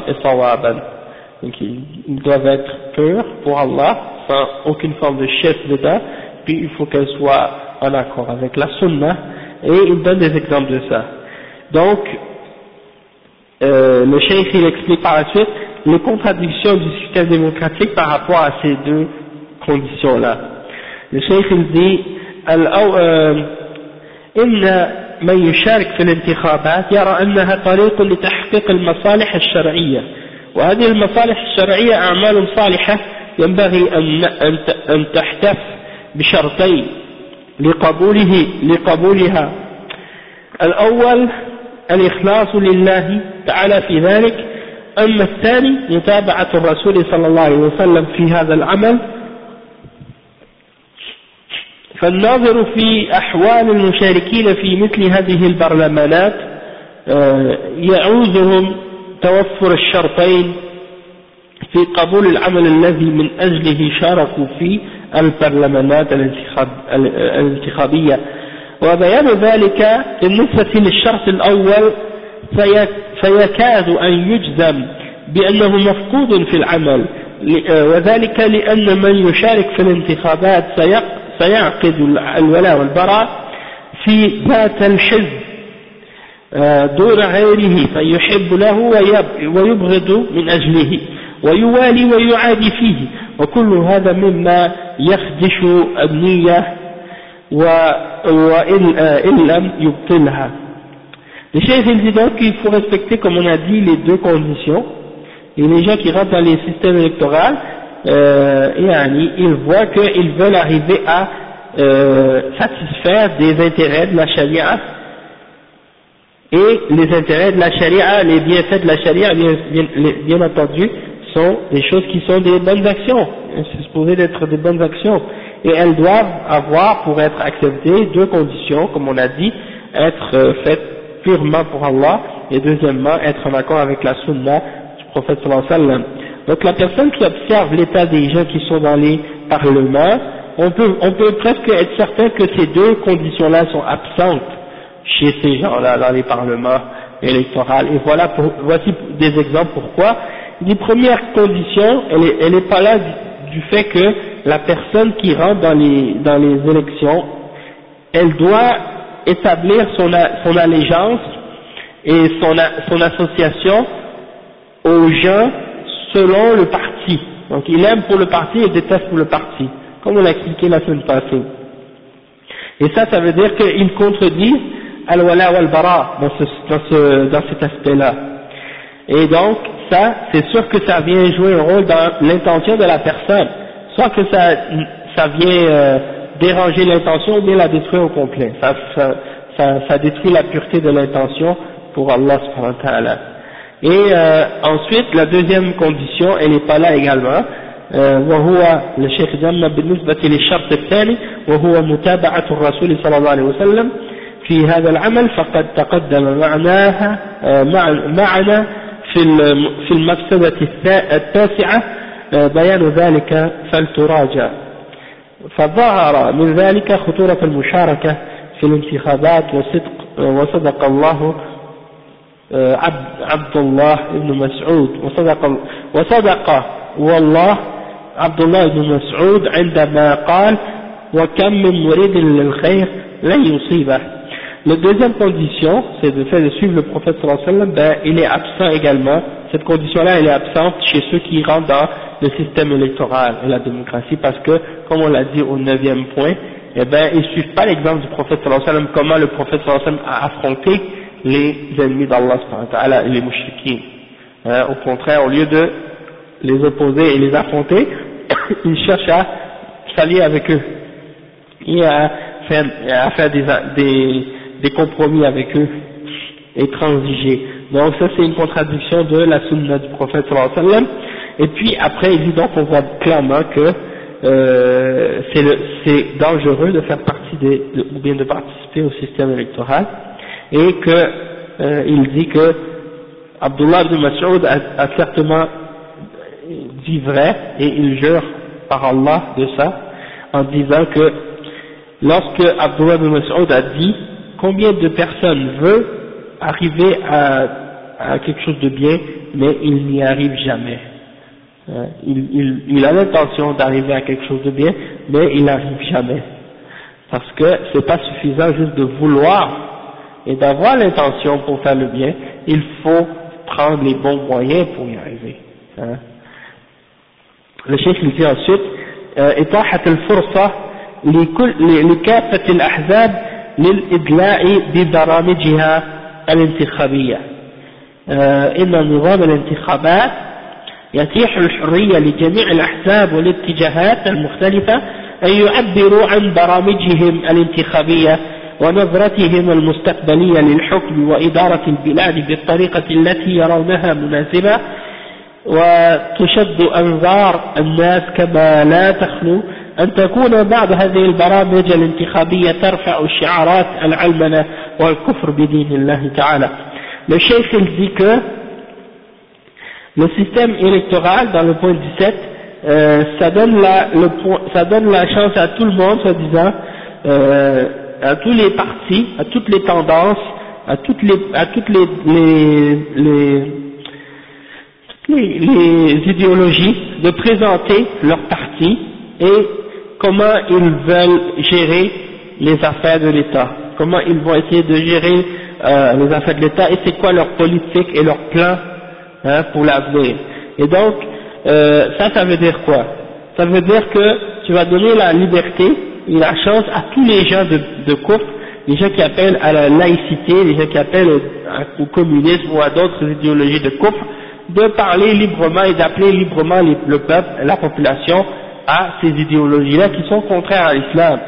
et sawaban. Donc ils doivent être purs pour Allah, sans aucune forme de chef dedans, puis il faut qu'elle soit en accord avec la sunna, et il donne des exemples de ça. Donc, euh, le cheikh il explique par la suite les contradictions du système démocratique par rapport à ces deux conditions-là. Le cheikh il dit من يشارك في الانتخابات يرى أنها طريق لتحقيق المصالح الشرعية. وهذه المصالح الشرعية أعمال صالحة ينبغي أن تحتف بشرطين لقبوله لقبولها. الأول الإخلاص لله تعالى في ذلك. أما الثاني متابعة الرسول صلى الله عليه وسلم في هذا العمل. فالناظر في أحوال المشاركين في مثل هذه البرلمانات آه، يعوزهم توفر الشرطين في قبول العمل الذي من أجله شاركوا في البرلمانات الانتخابية. وبيان ذلك بالنسبة للشرط الأول فيكاد أن يجزم بأنه مفقود في العمل وذلك لأن من يشارك في الانتخابات سيعقد الولاء والبراء في ذات الحزب دون غيره فيحب له ويبغض من أجله ويوالي ويعادي فيه وكل هذا مما يخدش النية وإن لم يبطلها Le chef il dit donc qu'il faut respecter, comme on a dit, les deux conditions. Et les gens qui rentrent dans les systèmes électoraux, euh, ils voient qu'ils veulent arriver à euh, satisfaire des intérêts de la charia. Et les intérêts de la charia, les bienfaits de la charia, bien, entendu, sont des choses qui sont des bonnes actions, c'est supposé d'être des bonnes actions, et elles doivent avoir, pour être acceptées, deux conditions, comme on a dit, être euh, faites purement pour Allah, et deuxièmement, être en accord avec la du prophète sallallahu alayhi wa sallam. Donc la personne qui observe l'état des gens qui sont dans les parlements, on peut, on peut presque être certain que ces deux conditions-là sont absentes chez ces gens-là dans les parlements électoraux. Et voilà, pour, voici des exemples pourquoi. Les premières conditions, elle n'est pas là du, fait que la personne qui rentre dans les, dans les élections, elle doit établir son, son allégeance et son, son association aux gens selon le parti. Donc il aime pour le parti et déteste pour le parti, comme on l'a expliqué la semaine passée. Et ça, ça veut dire qu'il contredit al-wala wal-bara dans, ce, dans, ce, dans cet aspect-là. Et donc, ça, c'est sûr que ça vient jouer un rôle dans l'intention de la personne. Soit que ça, ça vient euh, déranger l'intention ou bien la détruire au complet. Ça, ça, ça, détruit la pureté de l'intention pour Allah subhanahu wa ta'ala. Et euh, ensuite, la deuxième condition, elle n'est pas là également. وهو للشيخ جنة بالنسبة للشرط الثاني وهو متابعة الرسول صلى الله عليه وسلم في هذا العمل فقد تقدم معناها آه، معنا في في المفسدة التاسعة آه، بيان ذلك فلتراجع فظهر من ذلك خطورة المشاركة في الانتخابات وصدق وصدق الله آه، عبد, عبد الله بن مسعود وصدق وصدق والله عبد الله بن مسعود عندما قال وكم من مريد للخير لن يصيبه La deuxième condition, c'est de faire de suivre le prophète sallallahu alayhi wa sallam, ben, il est absent également. Cette condition-là, elle est absente chez ceux qui rentrent dans le système électoral et la démocratie, parce que, comme on l'a dit au neuvième point, eh ben, ils suivent pas l'exemple du prophète sallallahu alayhi wa sallam, comment le prophète sallallahu alayhi wa sallam a affronté les ennemis d'Allah et les mouchriquins. Hein, au contraire, au lieu de les opposer et les affronter, ils cherchent à s'allier avec eux et à faire, à faire des, des des compromis avec eux et transiger. Donc ça c'est une contradiction de la sunna du prophète sallallahu alayhi wa sallam. Et puis après il dit donc on voit clairement que euh, c'est dangereux de faire partie des, de, ou bien de participer au système électoral et que euh, il dit que Abdullah ibn Mas'ud a, a, certainement dit vrai et il jure par Allah de ça en disant que lorsque Abdullah ibn Mas'ud a dit combien de personnes veulent arriver à, quelque chose de bien, mais il n'y arrive jamais. Hein, il, a l'intention d'arriver à quelque chose de bien, mais il n'arrive jamais. Parce que c'est pas suffisant juste de vouloir et d'avoir l'intention pour faire le bien, il faut prendre les bons moyens pour y arriver. Hein. Le chef il dit ensuite, إتاحة الفرصة لكافة الأحزاب للإدلاء ببرامجها الانتخابية آه، إن نظام الانتخابات يتيح الحرية لجميع الأحزاب والاتجاهات المختلفة أن يعبروا عن برامجهم الانتخابية ونظرتهم المستقبلية للحكم وإدارة البلاد بالطريقة التي يرونها مناسبة وتشد أنظار الناس كما لا تخلو. أن تكون بعض هذه البرامج الانتخابية ترفع الشعارات العلمنة والكفر بدين الله تعالى. Le chef le système électoral dans le point 17 euh, ça, donne la, le, ça donne la chance à tout le monde, soi-disant, euh, à tous les partis, à toutes les tendances, à toutes les, à toutes les, les, les les, idéologies, de présenter leur parti et comment ils veulent gérer les affaires de l'État, comment ils vont essayer de gérer euh, les affaires de l'État et c'est quoi leur politique et leur plan hein, pour l'avenir. Et donc, euh, ça, ça veut dire quoi? Ça veut dire que tu vas donner la liberté la chance à tous les gens de, de les gens qui appellent à la laïcité, les gens qui appellent au, communisme ou à d'autres idéologies de couple, de parler librement et d'appeler librement le peuple, la population, à ces idéologies-là qui sont contraires à l'islam.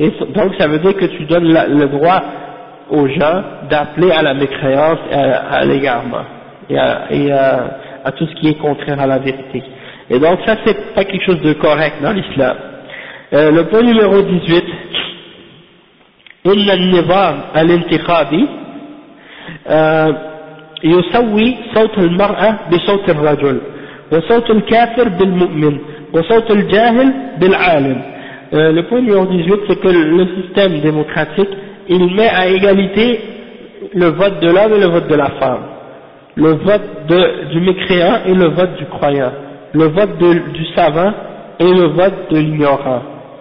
Et donc ça veut dire que tu donnes le droit aux gens d'appeler à la mécréance et à, l'égarement et, à, à, tout ce qui est contraire à la vérité. Et donc ça c'est pas quelque chose de correct dans l'islam. Euh, le point numéro 18 إن النظام الانتخابي يسوي صوت المرأة بصوت الرجل وصوت الكافر بالمؤمن وصوت الجاهل بالعالم le point numéro 18 c'est que le système démocratique il met à égalité le vote de l'homme et le vote de la femme le vote de, du mécréant et le vote du croyant le vote de, du savant et le vote de l'ignorant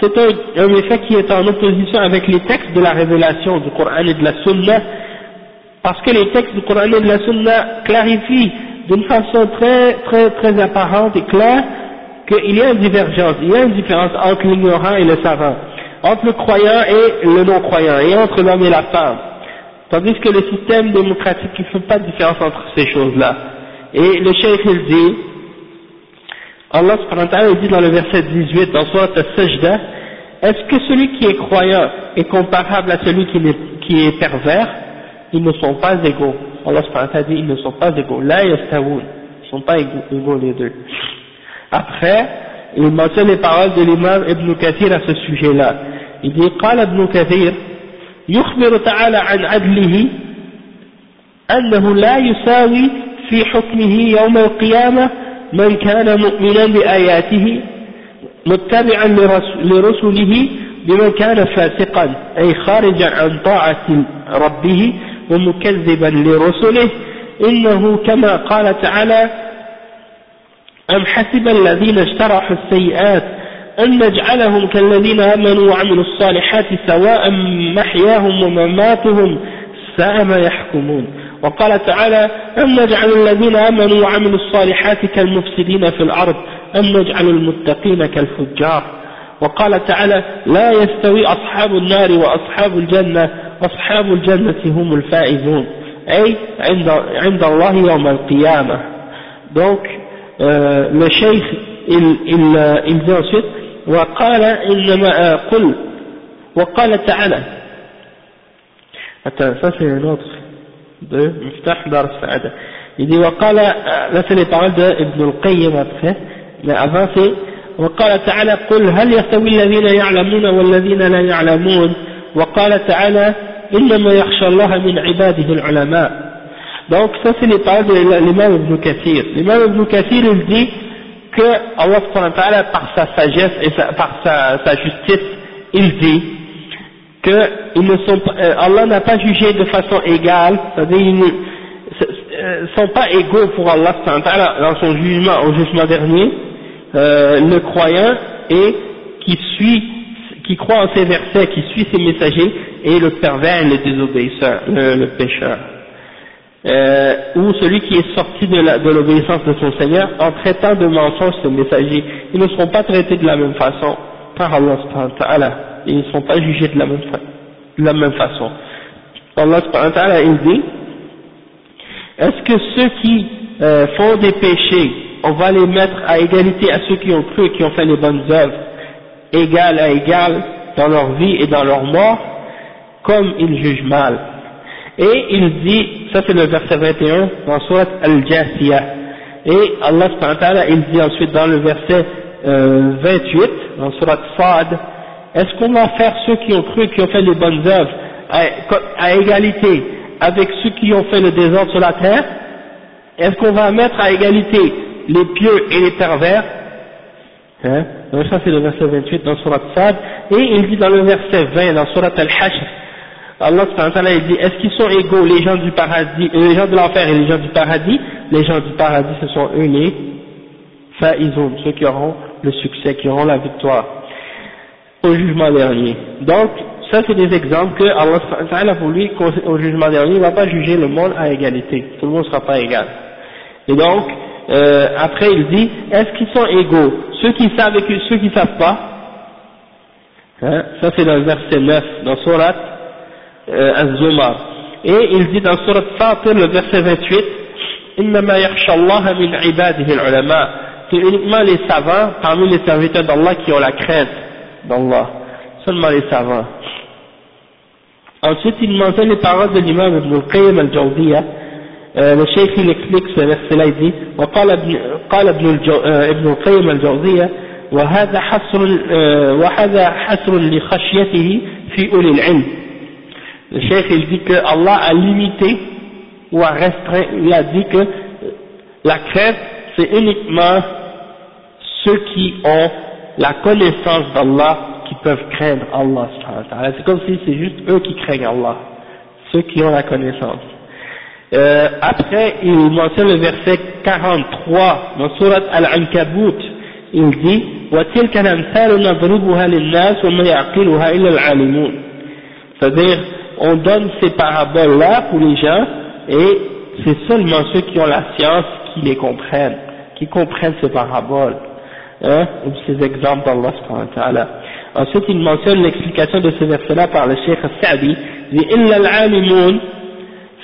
c'est un, un, effet qui est en opposition avec les textes de la révélation du Coran et de la Sunna, parce que les textes du Coran et de la Sunna clarifient d'une façon très, très, très apparente et claire qu'il y a une divergence, il y a une différence entre l'ignorant et le savant, entre le croyant et le non-croyant, et entre l'homme et la femme. Tandis que le système démocratique, ne fait pas de différence entre ces choses-là. Et le cheikh, il dit, Allah dit dans le verset 18 dans Surat al-Sajda, est-ce que celui qui est croyant est comparable à celui qui est, qui est pervers Ils ne sont pas égaux. Allah dit ils ne sont pas égaux. Là, ils ne sont pas égaux, les deux. Après, il mentionne les paroles de l'imam Ibn Kathir à ce sujet-là. Il dit, قال ابن كثير يخبر تعالى عن عدله أنه لا يساوي في حكمه يوم القيامة من كان مؤمنا بآياته متبعا لرسله بمن كان فاسقا أي خارجا عن طاعة ربه ومكذبا لرسله. إنه كما قال تعالى أم حسب الذين اشترحوا السيئات أن نجعلهم كالذين آمنوا وعملوا الصالحات سواء محياهم ومماتهم ساء ما يحكمون. وقال تعالى أم نجعل الذين آمنوا وعملوا الصالحات كالمفسدين في الأرض أم نجعل المتقين كالفجار. وقال تعالى لا يستوي أصحاب النار وأصحاب الجنة أصحاب الجنة هم الفائزون. أي عند, عند الله يوم القيامة. Donc euh, le ensuite وقال إنما قل وقال تعالى. Attends ça c'est de Miftah Dar Sa'ada. Il dit, là c'est les paroles de Ibn al-Qayyim après, mais avant c'est, وقال تعالى قل هل يستوي الذين يعلمون والذين لا يعلمون وقال تعالى إنما يخشى الله من عباده العلماء donc ça c'est les paroles de l'imam Ibn Kathir l'imam Ibn Kathir il dit que Allah par sa sagesse et sa, par sa, sa justice il dit que ne sont euh, Allah n'a pas jugé de façon égale, c'est-à-dire ils ne euh, sont pas égaux pour Allah dans son jugement, au jugement dernier, euh, le croyant et qui suit, qui croit en ses versets, qui suit ses messagers, et le pervers, le désobéisseur, le, pécheur. ou celui qui est sorti de l'obéissance de, son Seigneur en traitant de mensonge ce messager. Ils ne seront pas traités de la même façon par Allah ils ne sont pas jugés de la même, façon. Allah il dit est-ce que ceux qui euh, font des péchés, on va les mettre à égalité à ceux qui ont cru et qui ont fait les bonnes œuvres, égal à égal dans leur vie et dans leur mort, comme ils jugent mal? Et il dit, ça c'est le verset 21 dans Surat Al-Jasiyah, Et Allah il dit ensuite dans le verset 28, euh, dans Surat Sad, est-ce qu'on va faire ceux qui ont cru, qui ont fait les bonnes œuvres, à, égalité avec ceux qui ont fait le désordre sur la terre? Est-ce qu'on va mettre à égalité les pieux et les pervers? Hein? Ça c'est le verset 28 dans Surat Sad. Et il dit dans le verset 20 dans Surat Al-Hashr, Allah il dit, est-ce qu'ils sont égaux les gens du paradis, euh, les gens de l'enfer et les gens du paradis? Les gens du paradis ce sont eux les fa'izoun, ceux qui auront le succès, qui auront la victoire au jugement dernier. Donc, ça c'est des exemples que Allah pour lui, au jugement dernier, il ne va pas juger le monde à égalité, tout le monde ne sera pas égal. Et donc, euh, après il dit, est-ce qu'ils sont égaux? Ceux qui savent et ceux qui ne savent pas, hein? ça c'est dans le verset 9, dans Surat euh, Az-Zumar. Et il dit dans Surat Fatir, le verset 28, « min » C'est uniquement les savants parmi les serviteurs d'Allah qui ont la crainte d'Allah, seulement les savants. Ensuite, il mentionne les paroles de l'imam Ibn al-Qayyim al-Jawziyah, euh, le cheikh il explique ce verset-là, il dit وقال ابن, قال ابن, ابن القيم الجوزية وهذا حصر وهذا حصر لخشيته في أولي العلم le cheikh il dit que Allah a limité ou a restreint, il a dit que la crainte c'est uniquement ceux qui ont la connaissance d'Allah qui peuvent craindre Allah. C'est comme si c'est juste eux qui craignent Allah, ceux qui ont la connaissance. Euh, après, il mentionne le verset 43 dans Surat Al-Ankabut. Il dit C'est-à-dire, on donne ces paraboles-là pour les gens et c'est seulement ceux qui ont la science qui les comprennent qui comprennent ces paraboles, hein, ou ces exemples d'Allah Ensuite, il mentionne l'explication de ce verset-là par le Cheikh Sa'di, il dit Illa al-alimun,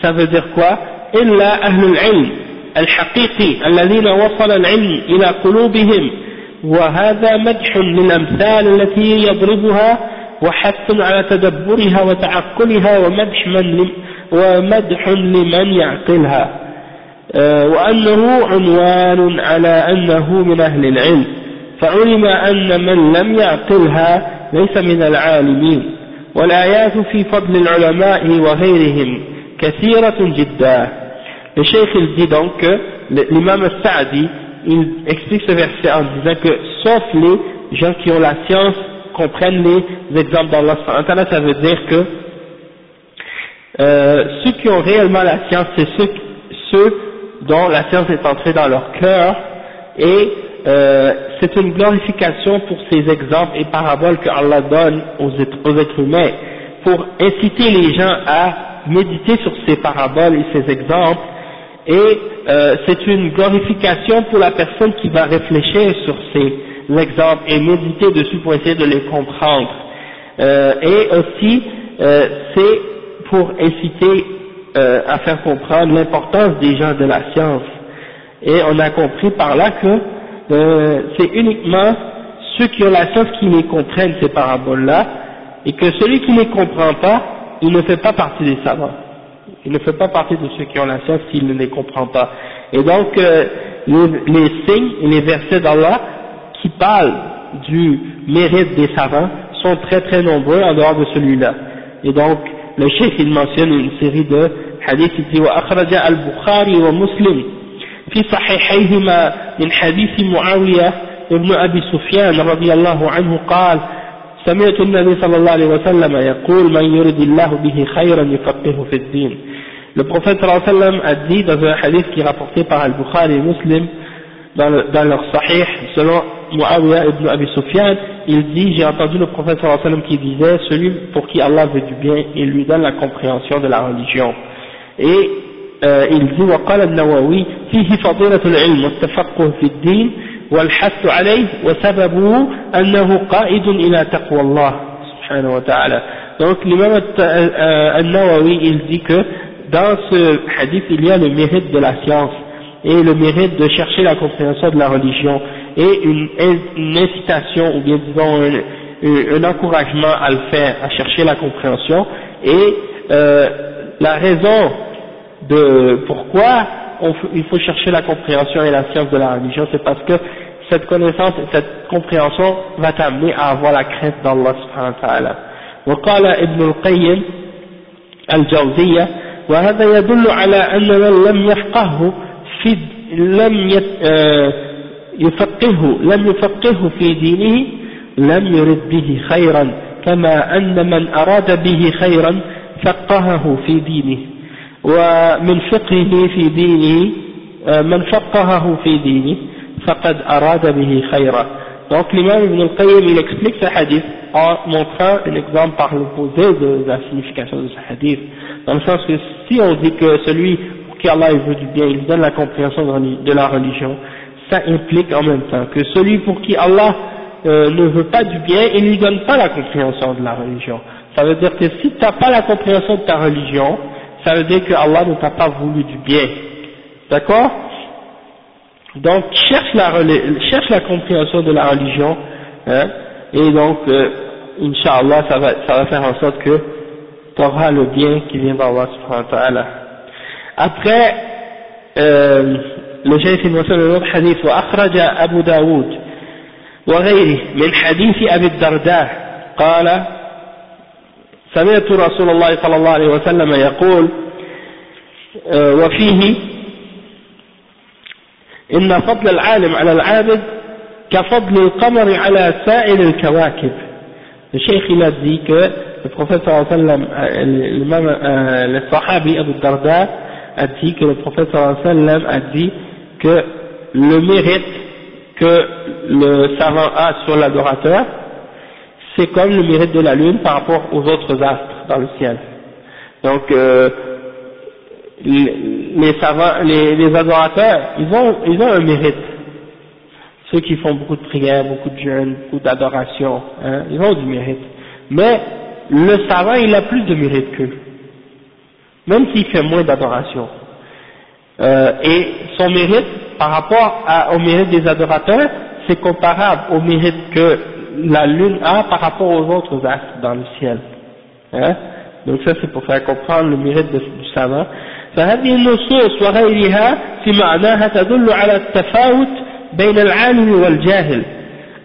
ça veut dire quoi Illa ahlul ilm, الحقيقي الذين وصل العلم إلى قلوبهم وهذا مدح للأمثال التي يضربها وحث على تدبرها وتعقلها ومدح, من ومدح لمن يعقلها آه، وأنه عنوان على أنه من أهل العلم فعلم أن من لم يعقلها ليس من العالمين والآيات في فضل العلماء وغيرهم كثيرة جدا الشيخ il dit donc que l'imam Sa'di il explique ce verset en disant que sauf les gens qui ont la science comprennent les exemples d'Allah ça veut dire que euh, ceux qui ont réellement la science c'est ceux, ceux dont la science est entrée dans leur cœur et euh, c'est une glorification pour ces exemples et paraboles que Allah donne aux êtres, humains pour inciter les gens à méditer sur ces paraboles et ces exemples et euh, c'est une glorification pour la personne qui va réfléchir sur ces exemples et méditer dessus pour essayer de les comprendre euh, et aussi c'est pour inciter à faire comprendre l'importance des gens de la science. Et on a compris par là que euh, c'est uniquement ceux qui ont la science qui les comprennent, ces paraboles-là, et que celui qui ne les comprend pas, il ne fait pas partie des savants. Il ne fait pas partie de ceux qui ont la science s'il ne les comprend pas. Et donc, euh, les, les, signes et les versets d'Allah qui parlent du mérite des savants sont très très nombreux en dehors de celui-là. Et donc, le chef il mentionne une série de hadiths, il dit « al-Bukhari wa Muslim » في صحيحيهما من حديث معاوية ابن أبي سفيان رضي الله عنه قال سمعت النبي صلى الله عليه وسلم يقول من يرد الله به خيرا يفقهه في الدين Le prophète sallallahu alayhi wa sallam a dit dans un hadith qui est rapporté par Al-Bukhari et Muslim dans, le, dans leur sahih selon Muawiyah ibn Abi Sufyan, il dit, j'ai entendu le prophète sallallahu alayhi wa sallam qui disait, celui pour qui Allah veut du bien, il lui donne la compréhension de la religion. Et euh, il dit, وقال النووي فيه فضيلة العلم والتفقه في الدين والحث عليه وسببه أنه قائد إلى تقوى الله سبحانه وتعالى. Donc l'imam al-Nawawi, il dit que dans ce hadith, il y a le mérite de la science et le mérite de chercher la compréhension de la religion et une, une incitation ou bien disons un, un, encouragement à le faire, à chercher la compréhension et euh, la raison de pourquoi il faut chercher la compréhension et la science de la religion, c'est parce que cette connaissance et cette compréhension va t'amener à avoir la crainte d'Allah subhanahu wa ta'ala. وقال ابن القيم الجوزية وهذا يدل على أن من لم يفقهه في لم يفقهه لم يفقهه في دينه لم يرد به خيرا كما أن من أراد به خيرا فقهه في دينه ومن فقهه في دينه من فقهه في دينه فقد أراد به خيرا Donc l'imam Ibn al-Qayyim il explique ce hadith en montrant un exemple par l'opposé de la signification de ce hadith. Dans le sens que si on dit que celui pour qui Allah veut du bien, il donne la compréhension de la religion, ça implique en même temps que celui pour qui Allah euh, ne veut pas du bien, il ne lui donne pas la compréhension de la religion. Ça veut dire que si tu n'as pas la compréhension de ta religion, ça veut dire que Allah ne t'a pas voulu du bien. D'accord Donc cherche la, cherche la compréhension de la religion, hein, et donc, euh, Inch'Allah, ça va, ça va faire en sorte que tu auras le bien qui vient d'Allah subhanahu wa ta'ala. Après, euh, le chef mentionne un autre hadith, وأخرج أبو داود وغيره من حديث أبي الدرداء قال سمعت رسول الله صلى الله عليه وسلم يقول آه، وفيه إن فضل العالم على العابد كفضل القمر على سائر الكواكب. الشيخ الذي البروفيسور صلى الله عليه وسلم الصحابي آه، أبو الدرداء أدي que le professeur sallam a dit que le mérite que le savant a sur l'adorateur. C'est comme le mérite de la lune par rapport aux autres astres dans le ciel donc euh, les, savants, les, adorateurs, ils ont, ils ont un mérite. Ceux qui font beaucoup de prières, beaucoup de jeûnes, beaucoup d'adoration, hein, ils ont du mérite. Mais le savant, il a plus de mérite qu'eux, même s'il fait moins d'adoration. Euh, et son mérite, par rapport au mérite des adorateurs, c'est comparable au mérite que la lune a par rapport aux autres astres dans le ciel. Hein. Donc ça, c'est pour faire comprendre le mérite du savant. فهذه النصوص وغيرها في معناها تدل على التفاوت بين العالم والجاهل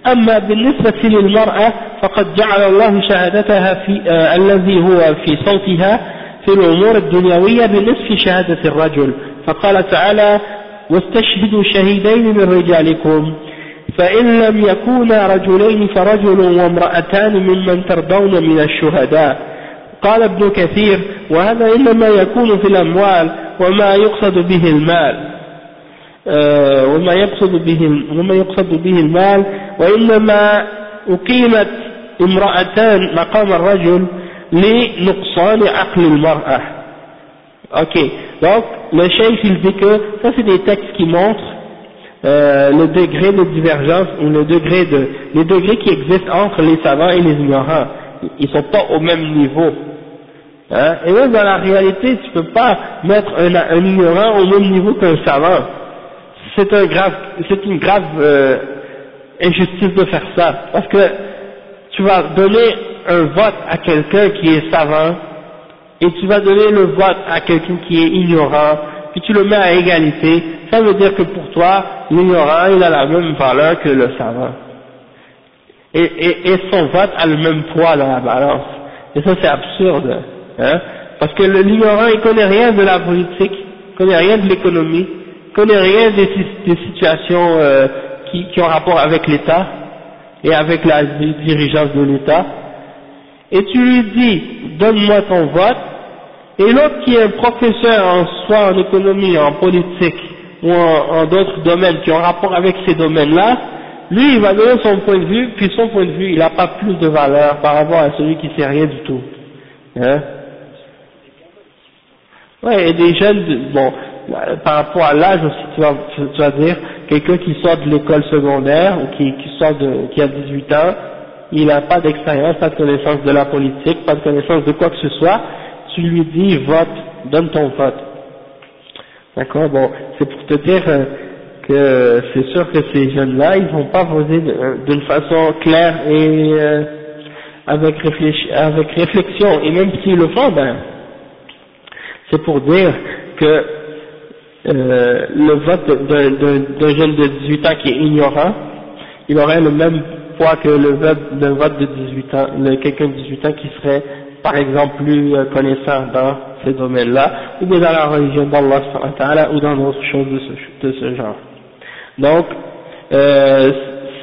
أما بالنسبة للمرأة فقد جعل الله شهادتها في آه الذي هو في صوتها في الأمور الدنيوية بنصف شهادة الرجل فقال تعالى واستشهدوا شهيدين من رجالكم فإن لم يكونا رجلين فرجل وامرأتان ممن ترضون من الشهداء. قال ابن كثير وهذا إنما يكون في الأموال وما يقصد به المال. آه وما يقصد به وما يقصد به المال. وإنما أقيمت امرأتان مقام الرجل لنقصان عقل المرأة. Ok, donc le chef il dit que ça c'est des textes qui montrent euh, le degré de divergence ou le degré de, les degrés qui existent entre les savants et les ignorants. Ils sont pas au même niveau. Hein? Et même dans la réalité, tu peux pas mettre un, ignorant au même niveau qu'un savant. C'est un grave, c'est une grave euh, injustice de faire ça, parce que tu vas donner un vote à quelqu'un qui est savant, et tu vas donner le vote à quelqu'un qui est ignorant, puis tu le mets à égalité, ça veut dire que pour toi, l'ignorant, il a la même valeur que le savant. Et, son vote a le même poids dans la balance. Et ça, c'est absurde. Hein Parce que l'ignorant, il connaît rien de la politique, connaît rien de l'économie, connaît rien des, situations euh, qui, qui, ont rapport avec l'État et avec la dirigeance de l'État. Et tu lui dis, donne-moi ton vote, et l'autre qui est professeur en soit en économie, en politique, ou en, en d'autres domaines qui ont rapport avec ces domaines-là, lui il va donner son point de vue, puis son point de vue il n'a pas plus de valeur par rapport à celui qui sait rien du tout. Hein? Ouais, et des jeunes, bon, par rapport à l'âge aussi, tu vas, tu vas dire, quelqu'un qui sort de l'école secondaire, ou qui, qui sort de, qui a 18 ans, il n'a pas d'expérience, pas de connaissance de la politique, pas de connaissance de quoi que ce soit, tu lui dis, vote, donne ton vote. D'accord, bon, c'est pour te dire euh, que c'est sûr que ces jeunes-là, ils vont pas voter euh, d'une façon claire et euh, avec, avec réflexion, et même s'ils le font, ben, c'est pour dire que le vote d'un jeune de 18 ans qui est ignorant, il aurait le même poids que le vote d'un vote de 18 ans, quelqu'un de 18 ans qui serait par exemple plus euh, connaissant dans ces domaines-là, ou bien dans la religion d'Allah ou dans d'autres choses de ce, genre. Donc, euh,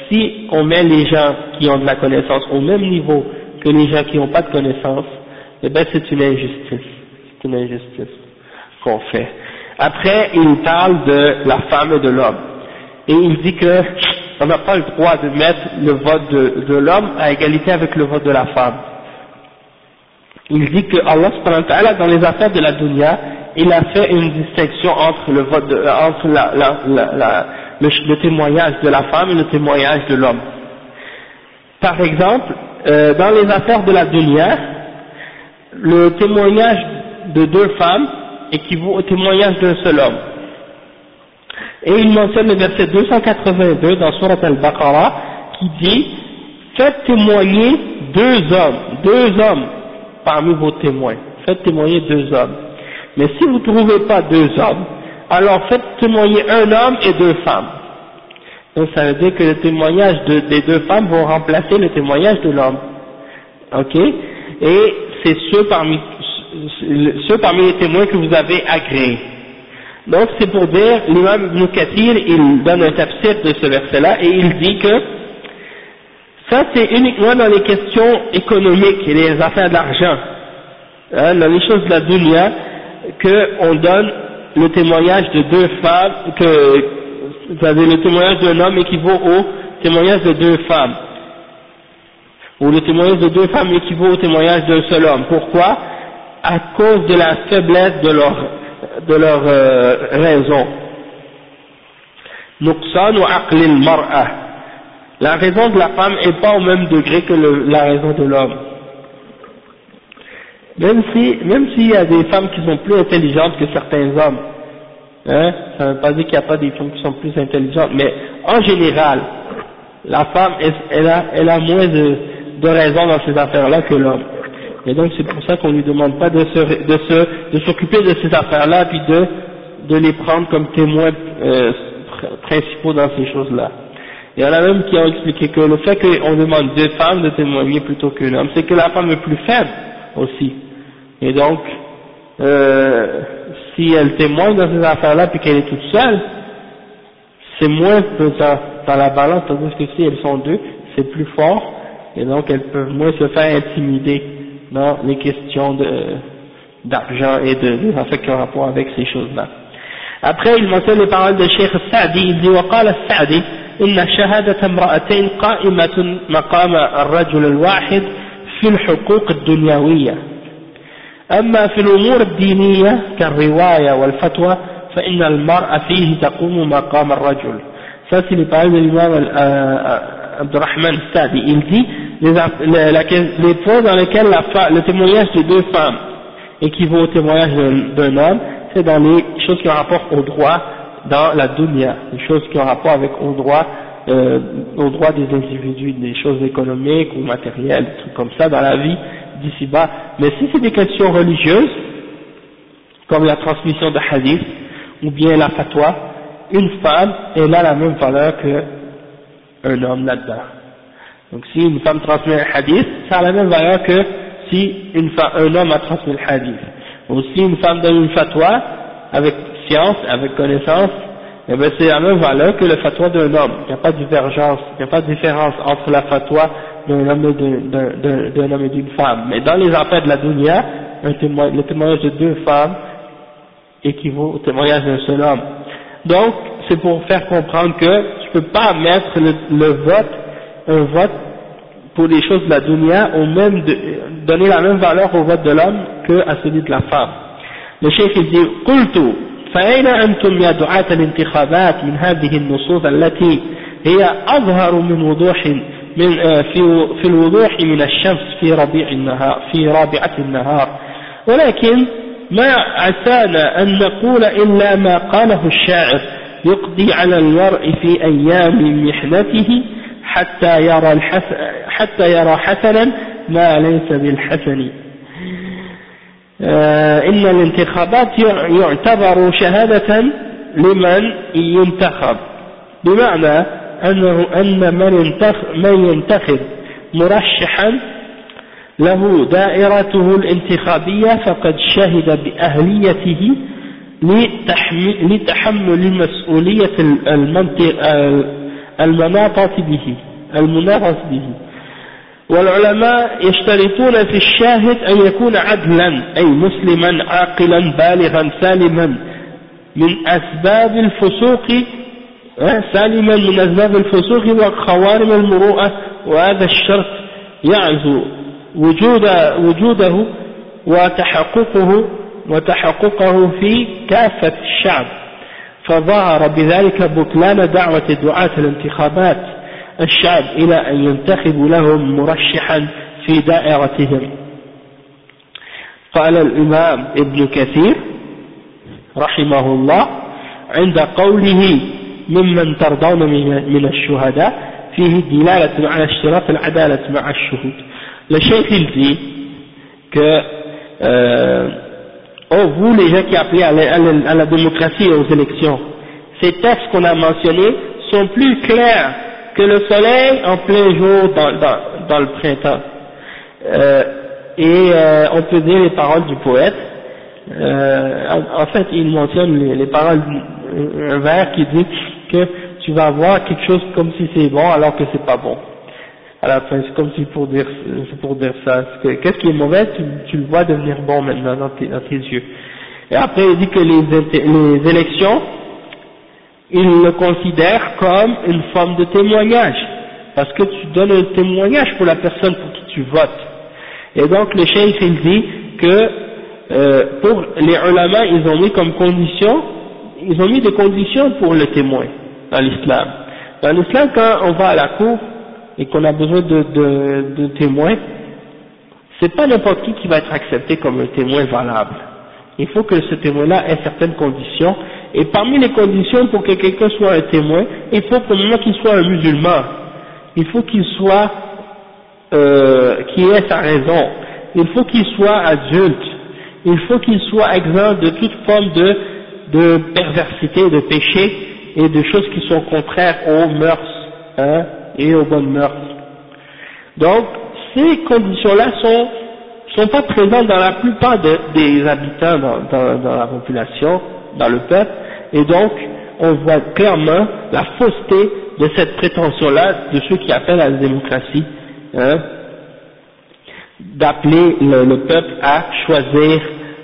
si on met les gens qui ont de la connaissance au même niveau que les gens qui n'ont pas de connaissance, eh bien c'est une injustice. C'est une injustice qu'on fait. Après, il parle de la femme et de l'homme. Et il dit que on n'a pas le droit de mettre le vote de l'homme à égalité avec le vote de la femme. Il dit que Allah dans les affaires de la dunya, il a fait une distinction entre le vote de, entre témoignage de la femme et le témoignage de l'homme. Par exemple, euh, dans les affaires de la dunya, le témoignage de deux femmes équivaut au témoignage d'un seul homme. Et il mentionne le verset 282 dans Surat al-Baqarah qui dit Faites témoigner deux hommes, deux hommes parmi vos témoins. Faites témoigner deux hommes. Mais si vous ne trouvez pas deux hommes, alors faites témoigner un homme et deux femmes. Donc ça veut dire que le témoignage des deux femmes vont remplacer le témoignage de l'homme. Ok? Et c'est ceux parmi, ceux parmi les témoins que vous avez agréés. Donc c'est pour dire, l'imam Ibn Kathir, il donne un tafsir de ce verset-là et il dit que ça c'est uniquement dans les questions économiques et les affaires d'argent, hein, dans les choses de la dunya, qu'on donne le témoignage de deux femmes, que, c'est-à-dire le témoignage d'un homme équivaut au témoignage de deux femmes. Ou le témoignage de deux femmes équivaut au témoignage d'un seul homme. Pourquoi? À cause de la faiblesse de leur, de leur euh, raison. mar'a. La raison de la femme n'est pas au même degré que la raison de l'homme. Même si, même s'il y a des femmes qui sont plus intelligentes que certains hommes, hein, ça ne veut pas dire qu'il n'y a pas des femmes qui sont plus intelligentes, mais en général, la femme, elle, a, moins de, raison dans ces affaires-là que l'homme. Et donc c'est pour ça qu'on ne lui demande pas de s'occuper de ces affaires-là, puis de, de les prendre comme témoins euh, principaux dans ces choses-là. Il y en a même qui ont expliqué que le fait qu'on demande deux femmes de témoigner plutôt qu'une homme, c'est que la femme est plus faible aussi. Et donc, euh, si elle témoigne dans ces affaires-là puis qu'elle est toute seule, c'est moins dans la balance, tandis que si elles sont deux, c'est plus fort, et donc elles peuvent moins se faire intimider dans les questions d'argent et de, des affaires qui ont rapport avec ces choses-là. Après, il mentionne les paroles de Cheikh Saadi, il dit « Waqala Saadi » إن شهادة امرأتين قائمة مقام الرجل الواحد في الحقوق الدنيوية. أما في الأمور الدينية كالرواية والفتوى فإن المرأة فيه تقوم مقام الرجل. فسي لبعض الإمام عبد الرحمن السادي il لكن les, les, les points dans lesquels la, le témoignage de deux femmes équivaut au témoignage d'un homme c'est dans les choses qui ont rapport au droit dans la dunya les choses qui ont rapport avec au droit euh, au droit des individus des choses économiques ou matérielles des trucs comme ça dans la vie d'ici-bas, mais si c'est des questions religieuses, comme la transmission de hadith, ou bien la fatwa, une femme, elle a la même valeur qu'un homme là-dedans. Donc si une femme transmet un hadith, ça a la même valeur que si un homme a transmis le hadith. Ou si une femme donne une fatwa, avec science, avec connaissance, eh c'est la même valeur que le fatwa d'un homme. Il n'y a pas de divergence, il n'y a pas de différence entre la fatwa d'un homme et d'une femme. Mais dans les affaires de la dunya, le témoignage de deux femmes équivaut au témoignage d'un seul homme. Donc, c'est pour faire comprendre que tu peux pas mettre le, vote, un vote pour les choses de la dunya, au même donner la même valeur au vote de l'homme qu'à celui de la femme. Le chef il dit, فأين أنتم يا دعاة الانتخابات من هذه النصوص التي هي أظهر من وضوح من آه، في في الوضوح من الشمس في ربيع النهار في رابعة النهار. ولكن ما عسانا أن نقول إلا ما قاله الشاعر يقضي على المرء في أيام محنته حتى يرى حتى يرى حسنا ما ليس بالحسن. إن الانتخابات يعتبر شهادة لمن ينتخب. بمعنى أنه أن من ينتخب مرشحا له دائرته الانتخابية فقد شهد بأهليته لتحمل مسؤولية المناطة به المناطة به. والعلماء يشترطون في الشاهد أن يكون عدلا أي مسلما عاقلا بالغا سالما. من أسباب الفسوق سالما من أسباب الفسوق وخوارم المروءة وهذا الشرط يعزو وجود وجوده وتحققه وتحققه في كافة الشعب. فظهر بذلك بطلان دعوة دعاة الانتخابات الشعب إلى أن ينتخبوا لهم مرشحا في دائرتهم. قال الإمام ابن كثير رحمه الله عند قوله ممن ترضون من الشهداء فيه دلالة على اشتراط العدالة مع الشهود. il dit euh, oh vous les gens qui appellent à la, à, la, à la démocratie et aux élections ces textes qu'on a mentionnés sont plus clairs que le soleil en plein jour dans, le printemps euh, et euh, on peut dire les paroles du poète euh, en, fait il mentionne les, les paroles un vers qui dit que tu vas voir quelque chose comme si c'est bon alors que c'est pas bon à la fin, c'est comme si pour dire, c'est pour dire ça. Qu'est-ce qui est mauvais, tu, tu, le vois devenir bon maintenant dans tes, dans tes yeux. Et après, il dit que les, les élections, il le considère comme une forme de témoignage, parce que tu donnes un témoignage pour la personne pour qui tu votes. Et donc le cheikh il dit que euh, pour les ulama, ils ont mis comme condition, ils ont mis des conditions pour le témoin dans l'islam. Dans l'islam, quand on va à la cour, et qu'on a besoin de, de, de témoins, c'est pas n'importe qui qui va être accepté comme un témoin valable. Il faut que ce témoin-là ait certaines conditions, et parmi les conditions pour que quelqu'un soit un témoin, il faut premièrement qu'il soit un musulman, il faut qu'il soit, euh, qu'il ait sa raison, il faut qu'il soit adulte, il faut qu'il soit exempt de toute forme de, de perversité, de péché et de choses qui sont contraires aux mœurs, hein, et aux bonnes mœurs. Donc, ces conditions-là sont sont pas présentes dans la plupart des habitants dans, dans, dans, la population, dans le peuple, et donc on voit clairement la fausseté de cette prétention-là de ceux qui appellent à la démocratie, hein, d'appeler le, le, peuple à choisir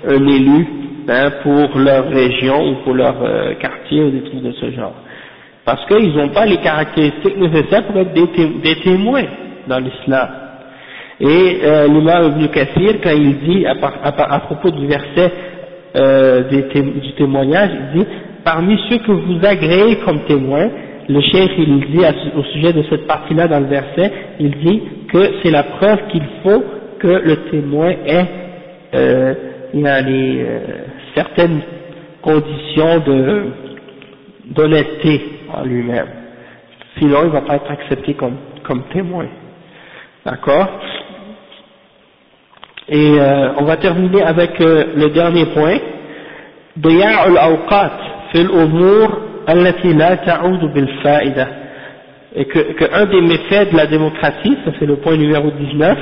un élu hein, pour leur région ou pour leur euh, quartier ou des trucs de ce genre parce qu'ils n'ont pas les caractéristiques nécessaires pour être des, témoins dans l'islam. Et euh, l'imam Ibn Kathir, quand il dit à, à, propos du verset euh, du témoignage, il dit parmi ceux que vous agréez comme témoins, le chef il dit au sujet de cette partie-là dans le verset, il dit que c'est la preuve qu'il faut que le témoin ait euh, il euh, certaines conditions d'honnêteté en lui-même. Sinon, il ne va pas être accepté comme, témoin. D'accord? Et euh, on va terminer avec euh, le dernier point. في الأمور التي لا تعود بالفائدة et que, que un des méfaits de la démocratie, ça c'est le point numéro 19,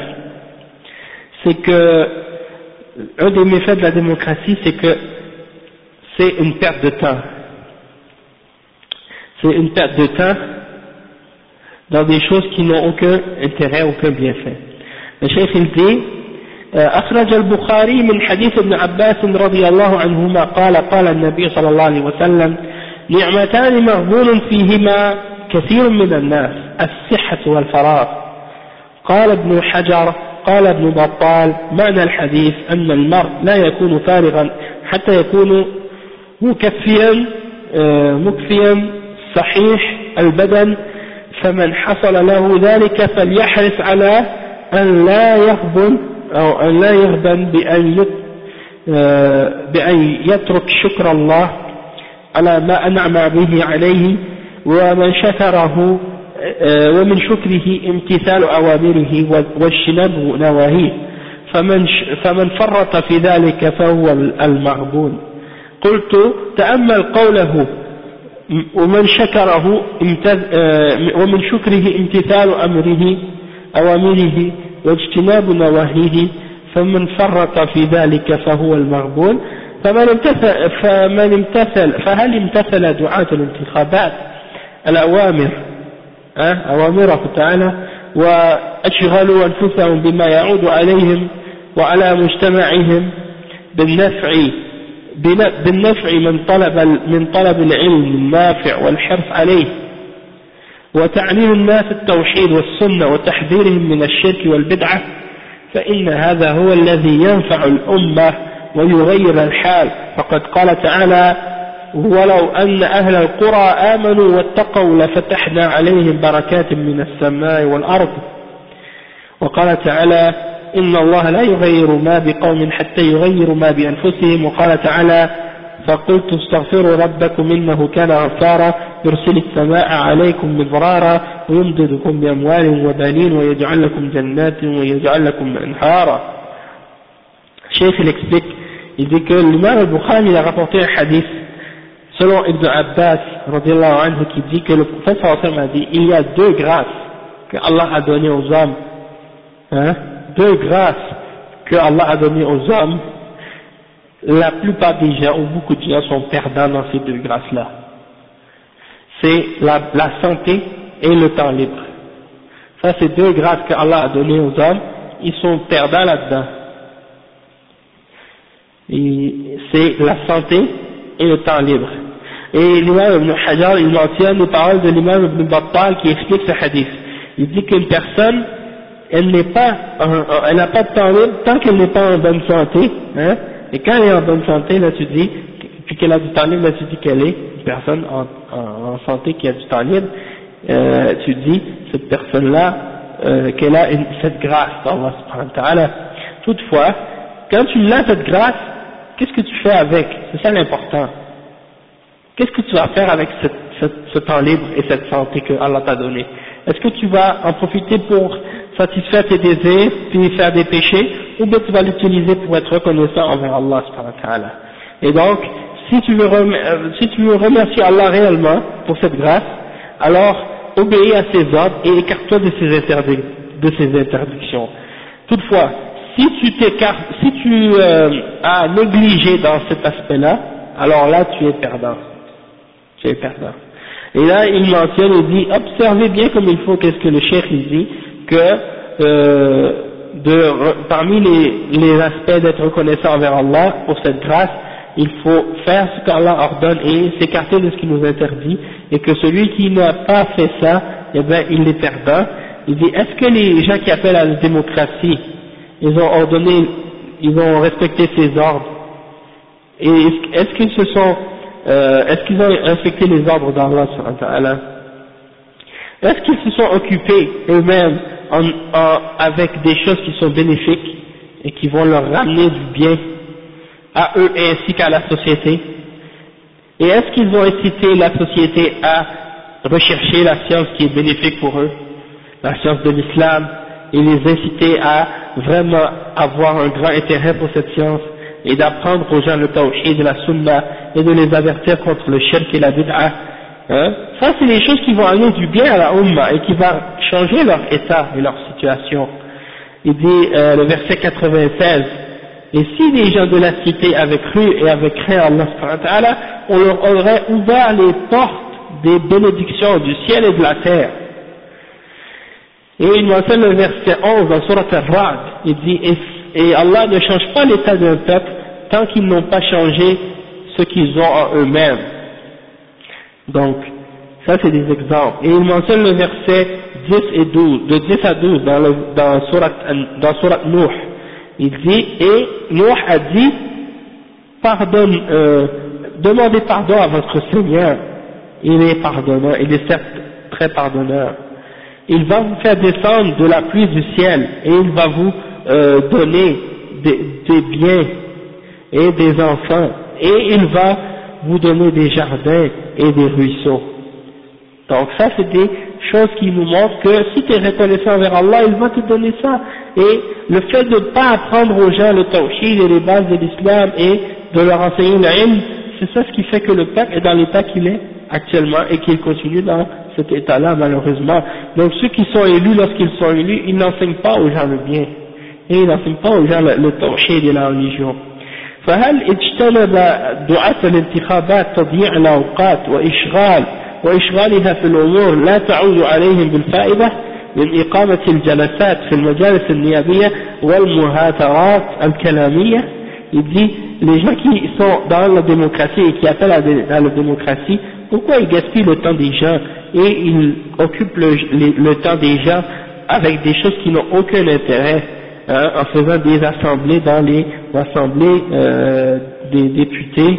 c'est que un des méfaits de la démocratie, c'est que c'est une perte de temps c'est une perte de temps dans des choses qui n'ont aucun intérêt, aucun bienfait. Le chef il dit أخرج البخاري من حديث ابن عباس رضي الله عنهما قال قال النبي صلى الله عليه وسلم نعمتان مغبون فيهما كثير من الناس الصحة والفراغ. قال ابن حجر قال ابن بطال معنى الحديث أن المرء لا يكون فارغا حتى يكون مكفيا مكفيا صحيح البدن فمن حصل له ذلك فليحرص على أن لا يغبن أو أن لا يغبن بأن آه، بأن يترك شكر الله على ما أنعم به عليه ومن شكره آه، ومن شكره امتثال أوامره واجتناب نواهيه. فمن, فمن فرط في ذلك فهو المغبون قلت تأمل قوله ومن شكره ومن شكره امتثال أمره أوامره واجتناب نواهيه فمن فرط في ذلك فهو المغبون. فمن امتثل, فمن امتثل فهل امتثل دعاة الانتخابات الأوامر أوامره تعالى وأشغلوا أنفسهم بما يعود عليهم وعلى مجتمعهم بالنفع بالنفع من طلب من طلب العلم النافع والحرص عليه. وتعليم الناس التوحيد والسنة وتحذيرهم من الشرك والبدعة فإن هذا هو الذي ينفع الأمة ويغير الحال. فقد قال تعالى ولو أن أهل القرى آمنوا واتقوا لفتحنا عليهم بركات من السماء والأرض وقال تعالى إن الله لا يغير ما بقوم حتى يغيروا ما بأنفسهم وقال تعالى فقلت استغفروا ربكم إنه كان غفارا يرسل السماء عليكم مضرارا ويمددكم بأموال وبنين ويجعل لكم جنات ويجعل لكم أنهارا Cheikh il explique, il dit que l'imam al-Bukhari a rapporté un hadith selon Ibn Abbas anhu, qui dit que le prophète a dit il y a deux grâces que Allah a données aux hommes hein, deux grâces que Allah a données aux hommes la plupart des gens ou beaucoup de gens sont perdants dans ces deux grâces là c'est la, la santé et le temps libre. Ça c'est deux grâces que Allah a données aux hommes. Ils sont perdants là-dedans. C'est la santé et le temps libre. Et l'imam Ibn Hajar, il mentionne les paroles de l'imam Ibn Battal qui explique ce hadith. Il dit qu'une personne, elle n'est pas, elle n'a pas de temps libre tant qu'elle n'est pas en bonne santé, hein, et quand elle est en bonne santé, là tu dis, puis qu'elle a du temps libre, là tu dis qu'elle est une personne en, en, santé qui a du temps libre, euh, tu dis, cette personne-là, euh, qu'elle a cette grâce d'Allah subhanahu wa ta'ala. Toutefois, quand tu l'as cette grâce, qu'est-ce que tu fais avec? C'est ça l'important. Qu'est-ce que tu vas faire avec ce temps libre et cette santé que Allah t'a donné Est-ce que tu vas en profiter pour satisfaire tes désirs, puis faire des péchés, ou bien tu vas l'utiliser pour être reconnaissant envers Allah Et donc, si tu, veux euh, si tu veux remercier Allah réellement pour cette grâce, alors obéis à ses ordres et écarte-toi de ses, interdictions. Toutefois, si tu t'écartes, si tu euh, as négligé dans cet aspect-là, alors là tu es perdant c'est perdant. Et là, il mentionne, il dit, observez bien comme il faut qu'est-ce que le chef il dit, que euh, parmi les aspects d'être reconnaissant envers Allah pour cette grâce, il faut faire ce qu'Allah ordonne et s'écarter de ce qu'il nous interdit, et que celui qui n'a pas fait ça, eh bien, il est perdant. Il dit, est-ce que les gens qui appellent à la démocratie, ils ont ordonné, ils ont respecté ses ordres, et est-ce qu'ils se sont euh, est-ce qu'ils ont respecté les ordres d'Allah Est-ce qu'ils se sont occupés eux-mêmes avec des choses qui sont bénéfiques et qui vont leur ramener du bien? À eux ainsi qu'à la société Et est-ce qu'ils ont incité la société à rechercher la science qui est bénéfique pour eux, la science de l'islam, et les inciter à vraiment avoir un grand intérêt pour cette science et d'apprendre aux gens le tawhid de la sunna et de les avertir contre le shirk et la bid'a. Hein? Ça, c'est les choses qui vont amener du bien à la umma et qui vont changer leur état et leur situation. Il dit, euh, le verset 96, et si les gens de la cité avaient cru et avaient craint Allah on leur aurait ouvert les portes des bénédictions du ciel et de la terre. Et il mentionne le verset 11 dans Surat al-Ra'd, il dit, et Allah ne change pas l'état d'un peuple tant qu'ils n'ont pas changé ce qu'ils ont en eux-mêmes. Donc, ça c'est des exemples. Et il mentionne le verset 10 et 12, de 10 à 12 dans, le, dans dans Surat Nuh. Il dit, et Nuh a dit, pardonne, euh, demandez pardon à votre Seigneur. Il est pardonneur, il est certes très pardonneur. Il va vous faire descendre de la pluie du ciel et il va vous euh, donner des, biens et des enfants, et il va vous donner des jardins et des ruisseaux. Donc ça c'est choses qui nous montrent que si tu es reconnaissant envers Allah, il va te donner ça. Et le fait de ne pas apprendre aux gens le tawhid et les bases de l'islam et de leur enseigner l'ilm, c'est ça ce qui fait que le peuple est dans l'état qu'il est. actuellement et qu'ils continuent dans cet état-là malheureusement. Donc ceux qui sont élus, lorsqu'ils sont élus, ils n'enseignent pas aux gens le bien et ils n'enseignent pas aux gens le, le tawhid de la religion. فهل اجتنب دعاة الانتخابات تضييع الأوقات وإشغال وإشغالها في الأمور لا تعود عليهم بالفائدة من إقامة الجلسات في المجالس النيابية والمهاترات الكلامية il dit les gens qui sont dans la démocratie et qui appellent à la démocratie pourquoi ils gaspillent le temps des gens et ils occupent le, le temps des gens avec des choses qui n'ont aucun intérêt hein, en faisant des assemblées dans les assemblées euh, des députés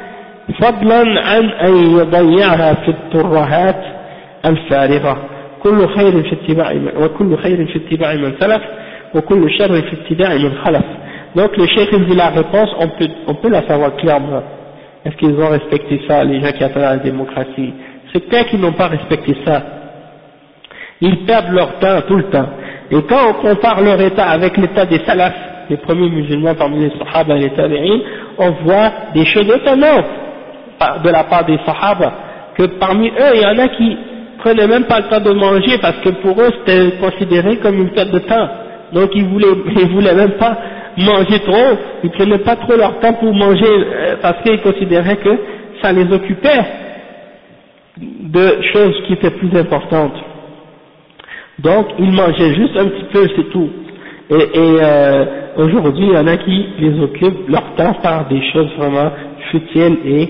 فضلا عن أن يضيعها في الترهات الفارغة كل خير في اتباع وكل خير في اتباع من سلف وكل شر في اتباع من خلف Donc le cheikh dit la réponse, on peut, on peut la savoir clairement. Est-ce qu'ils ont respecté ça, les gens qui appellent à la démocratie C'est clair qu'ils n'ont pas respecté ça. Ils perdent leur temps tout le temps. Et quand on compare leur état avec l'état des salafs, les premiers musulmans parmi les sahaba et les tabi'in, on voit des choses étonnantes de la part des sahaba, que parmi eux, il y en a qui prenaient même pas le temps de manger parce que pour eux c'était considéré comme une perte de temps. Donc ils voulaient, ils voulaient même pas manger trop, ils prenaient pas trop leur temps pour manger euh, parce qu'ils considéraient que ça les occupait de choses qui étaient plus importantes. Donc ils mangeaient juste un petit peu, c'est tout. Et, euh, aujourd'hui, il y en a qui les occupent leur temps par des choses vraiment futiles et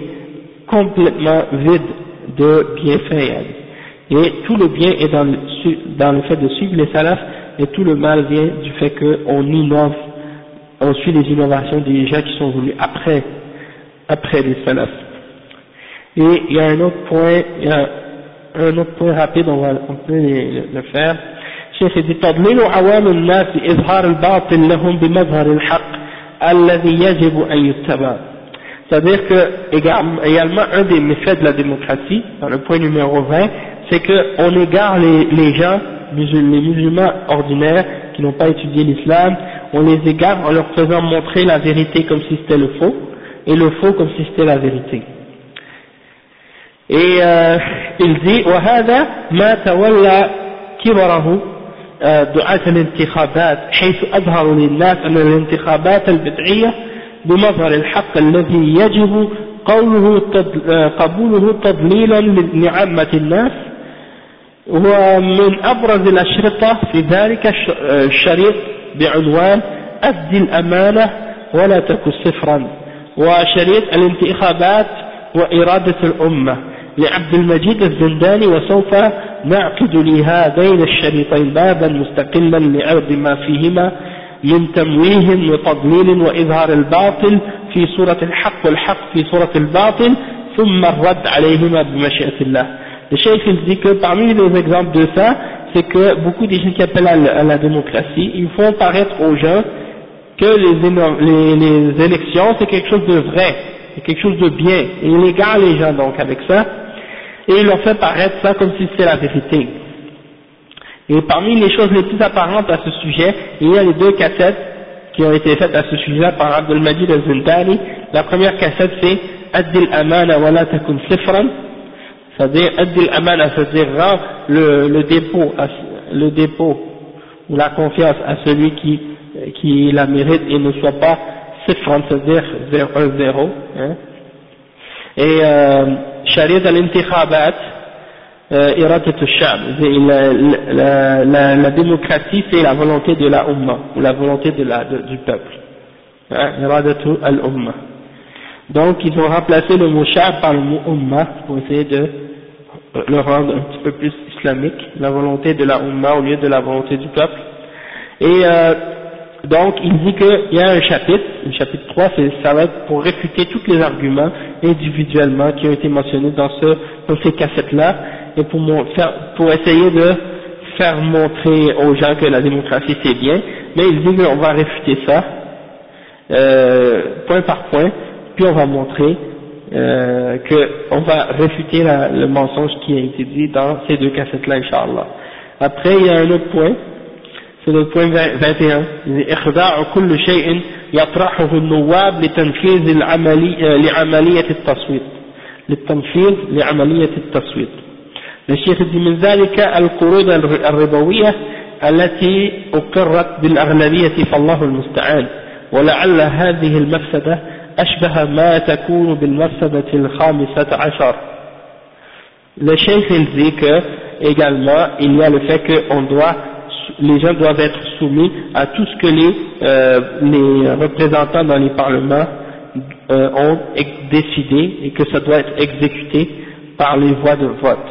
complètement vides de bienfaits. Et tout le bien est dans le, dans le fait de suivre les salafs et tout le mal vient du fait qu'on innove on suit les innovations des gens qui sont venus après, après les salafs. Et il y a un autre point, il y a un autre point rapide, on, va, on peut le, le faire. شيخ تضليل عوام الناس إظهار الباطل لهم بمظهر الحق الذي يجب أن يتبع. C'est-à-dire que également un des méfaits de la démocratie, dans le point numéro 20, c'est qu'on égare les, les gens, les musulmans ordinaires qui n'ont pas étudié l'islam, on les égare en leur faisant montrer la vérité comme si c'était le faux, et le faux comme si c'était la vérité. Et euh, il dit وهذا ما تولى كبره دعاة الانتخابات حيث أظهروا للناس أن الانتخابات البدعية بمظهر الحق الذي يجب قوله قبوله تضليلا لعامة الناس ومن أبرز الأشرطة في ذلك الشريط بعنوان أدي الأمانة ولا تكن صفرا وشريط الانتخابات وإرادة الأمة. لعبد المجيد الزنداني وسوف نعقد لهذين الشريطين بابا مستقلا لعرض ما فيهما من تمويه وتضليل وإظهار الباطل في صورة الحق والحق في صورة الباطل ثم الرد عليهما بمشيئة الله Le cheikh il dit que parmi les exemples de ça, c'est que beaucoup des gens qui appellent à la, démocratie, ils font paraître aux gens que les, les, élections c'est quelque chose de vrai, c'est quelque chose de bien, et ils égarent les gens donc avec ça, et ils leur fait paraître ça comme si c'était la vérité. Et parmi les choses les plus apparentes à ce sujet, il y a les deux cassettes qui ont été faites à ce sujet par Abdelmajid al-Zindani. La première cassette c'est Addil Amana wa la takun sifran, c'est-à-dire Addil Amana, c'est-à-dire le, dépôt, le dépôt ou la confiance à celui qui, qui la mérite et ne soit pas sifran, c'est-à-dire 1-0. Hein. Et euh, al-Intikhabat, la, la, la, la, démocratie c'est la volonté de la Ummah, ou la volonté de la, de, du peuple. Hein, al-Ummah. Donc ils ont remplacé le mot shab par le mot Ummah pour essayer de le rendre un petit peu plus islamique, la volonté de la Ummah au lieu de la volonté du peuple. Et euh, donc il dit qu'il y a un chapitre, le chapitre 3, ça va être pour réfuter tous les arguments individuellement qui ont été mentionnés dans, ce, dans ces cassettes-là, et pour, faire, pour essayer de faire montrer aux gens que la démocratie c'est bien, mais il dit qu'on va réfuter ça, euh, point par point, puis on va montrer euh, qu'on va réfuter la, le mensonge qui a été dit dans ces deux cassettes-là, Inch'Allah. Après, il y a un autre point, c'est le point 21. إخضاع كل شيء يطرحه النواب لتنفيذ العملية لعملية التصويت. للتنفيذ لعملية التصويت. الشيخ من ذلك القروض الربوية التي أقرت بالأغلبية فالله المستعان. ولعل هذه المفسدة أشبه ما تكون بالمفسدة الخامسة عشر. Le cheikh il dit que également il y a le fait que on doit les gens doivent être soumis à tout ce que les, euh, les représentants dans les parlements euh, ont décidé et que ça doit être exécuté par les voix de vote,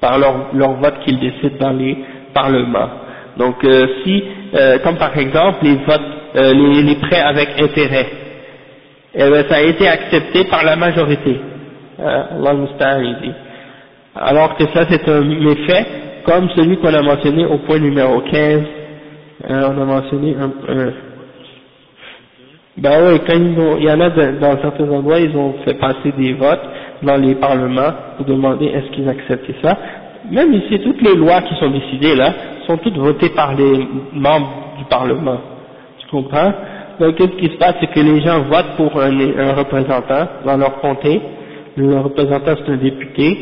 par leur, vote qu'ils décident dans les parlements. Donc euh, si, euh, comme par exemple les votes, euh, les, les, prêts avec intérêt, eh bien, ça a été accepté par la majorité. Euh, Allah. Alors que ça c'est un méfait comme celui qu'on a mentionné au point numéro 15, euh, on a mentionné un, un ben oui, quand il y en a dans certains endroits, ils ont fait passer des votes dans les parlements pour demander est-ce qu'ils acceptaient ça. Même ici, toutes les lois qui sont décidées là, sont toutes votées par les membres du parlement. Tu comprends? Donc qu'est-ce qui se passe, c'est que les gens votent pour un, un représentant dans leur comté. Le représentant c'est un député.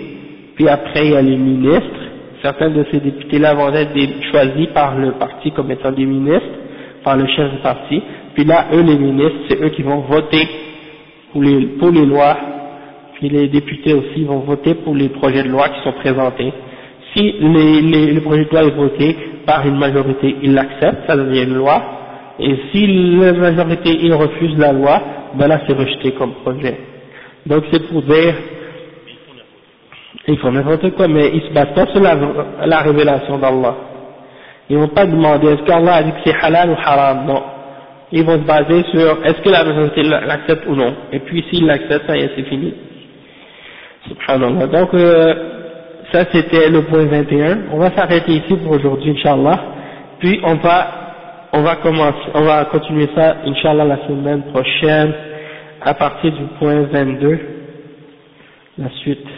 Puis après il y a les ministres certains de ces députés-là vont être choisis par le parti comme étant des ministres, par le chef du parti, puis là, eux les ministres, c'est eux qui vont voter pour les, lois, puis les députés aussi vont voter pour les projets de loi qui sont présentés. Si les, les, le projet de loi est voté par une majorité, ils l'acceptent, ça devient une loi, et si la majorité il refuse la loi, ben là c'est rejeté comme projet. Donc c'est pour dire ils font n'importe quoi, mais ils se basent pas sur la, la révélation d'Allah. Ils vont pas demander est-ce qu'Allah a dit que c'est halal ou haram, non. Ils vont se baser sur est-ce que la majorité l'accepte ou non. Et puis s'ils l'acceptent, ça y est, c'est fini. Subhanallah. Donc, euh, ça c'était le point 21. On va s'arrêter ici pour aujourd'hui, Inch'Allah. Puis on va, on va commencer, on va continuer ça, Inch'Allah, la semaine prochaine, à partir du point 22. La suite.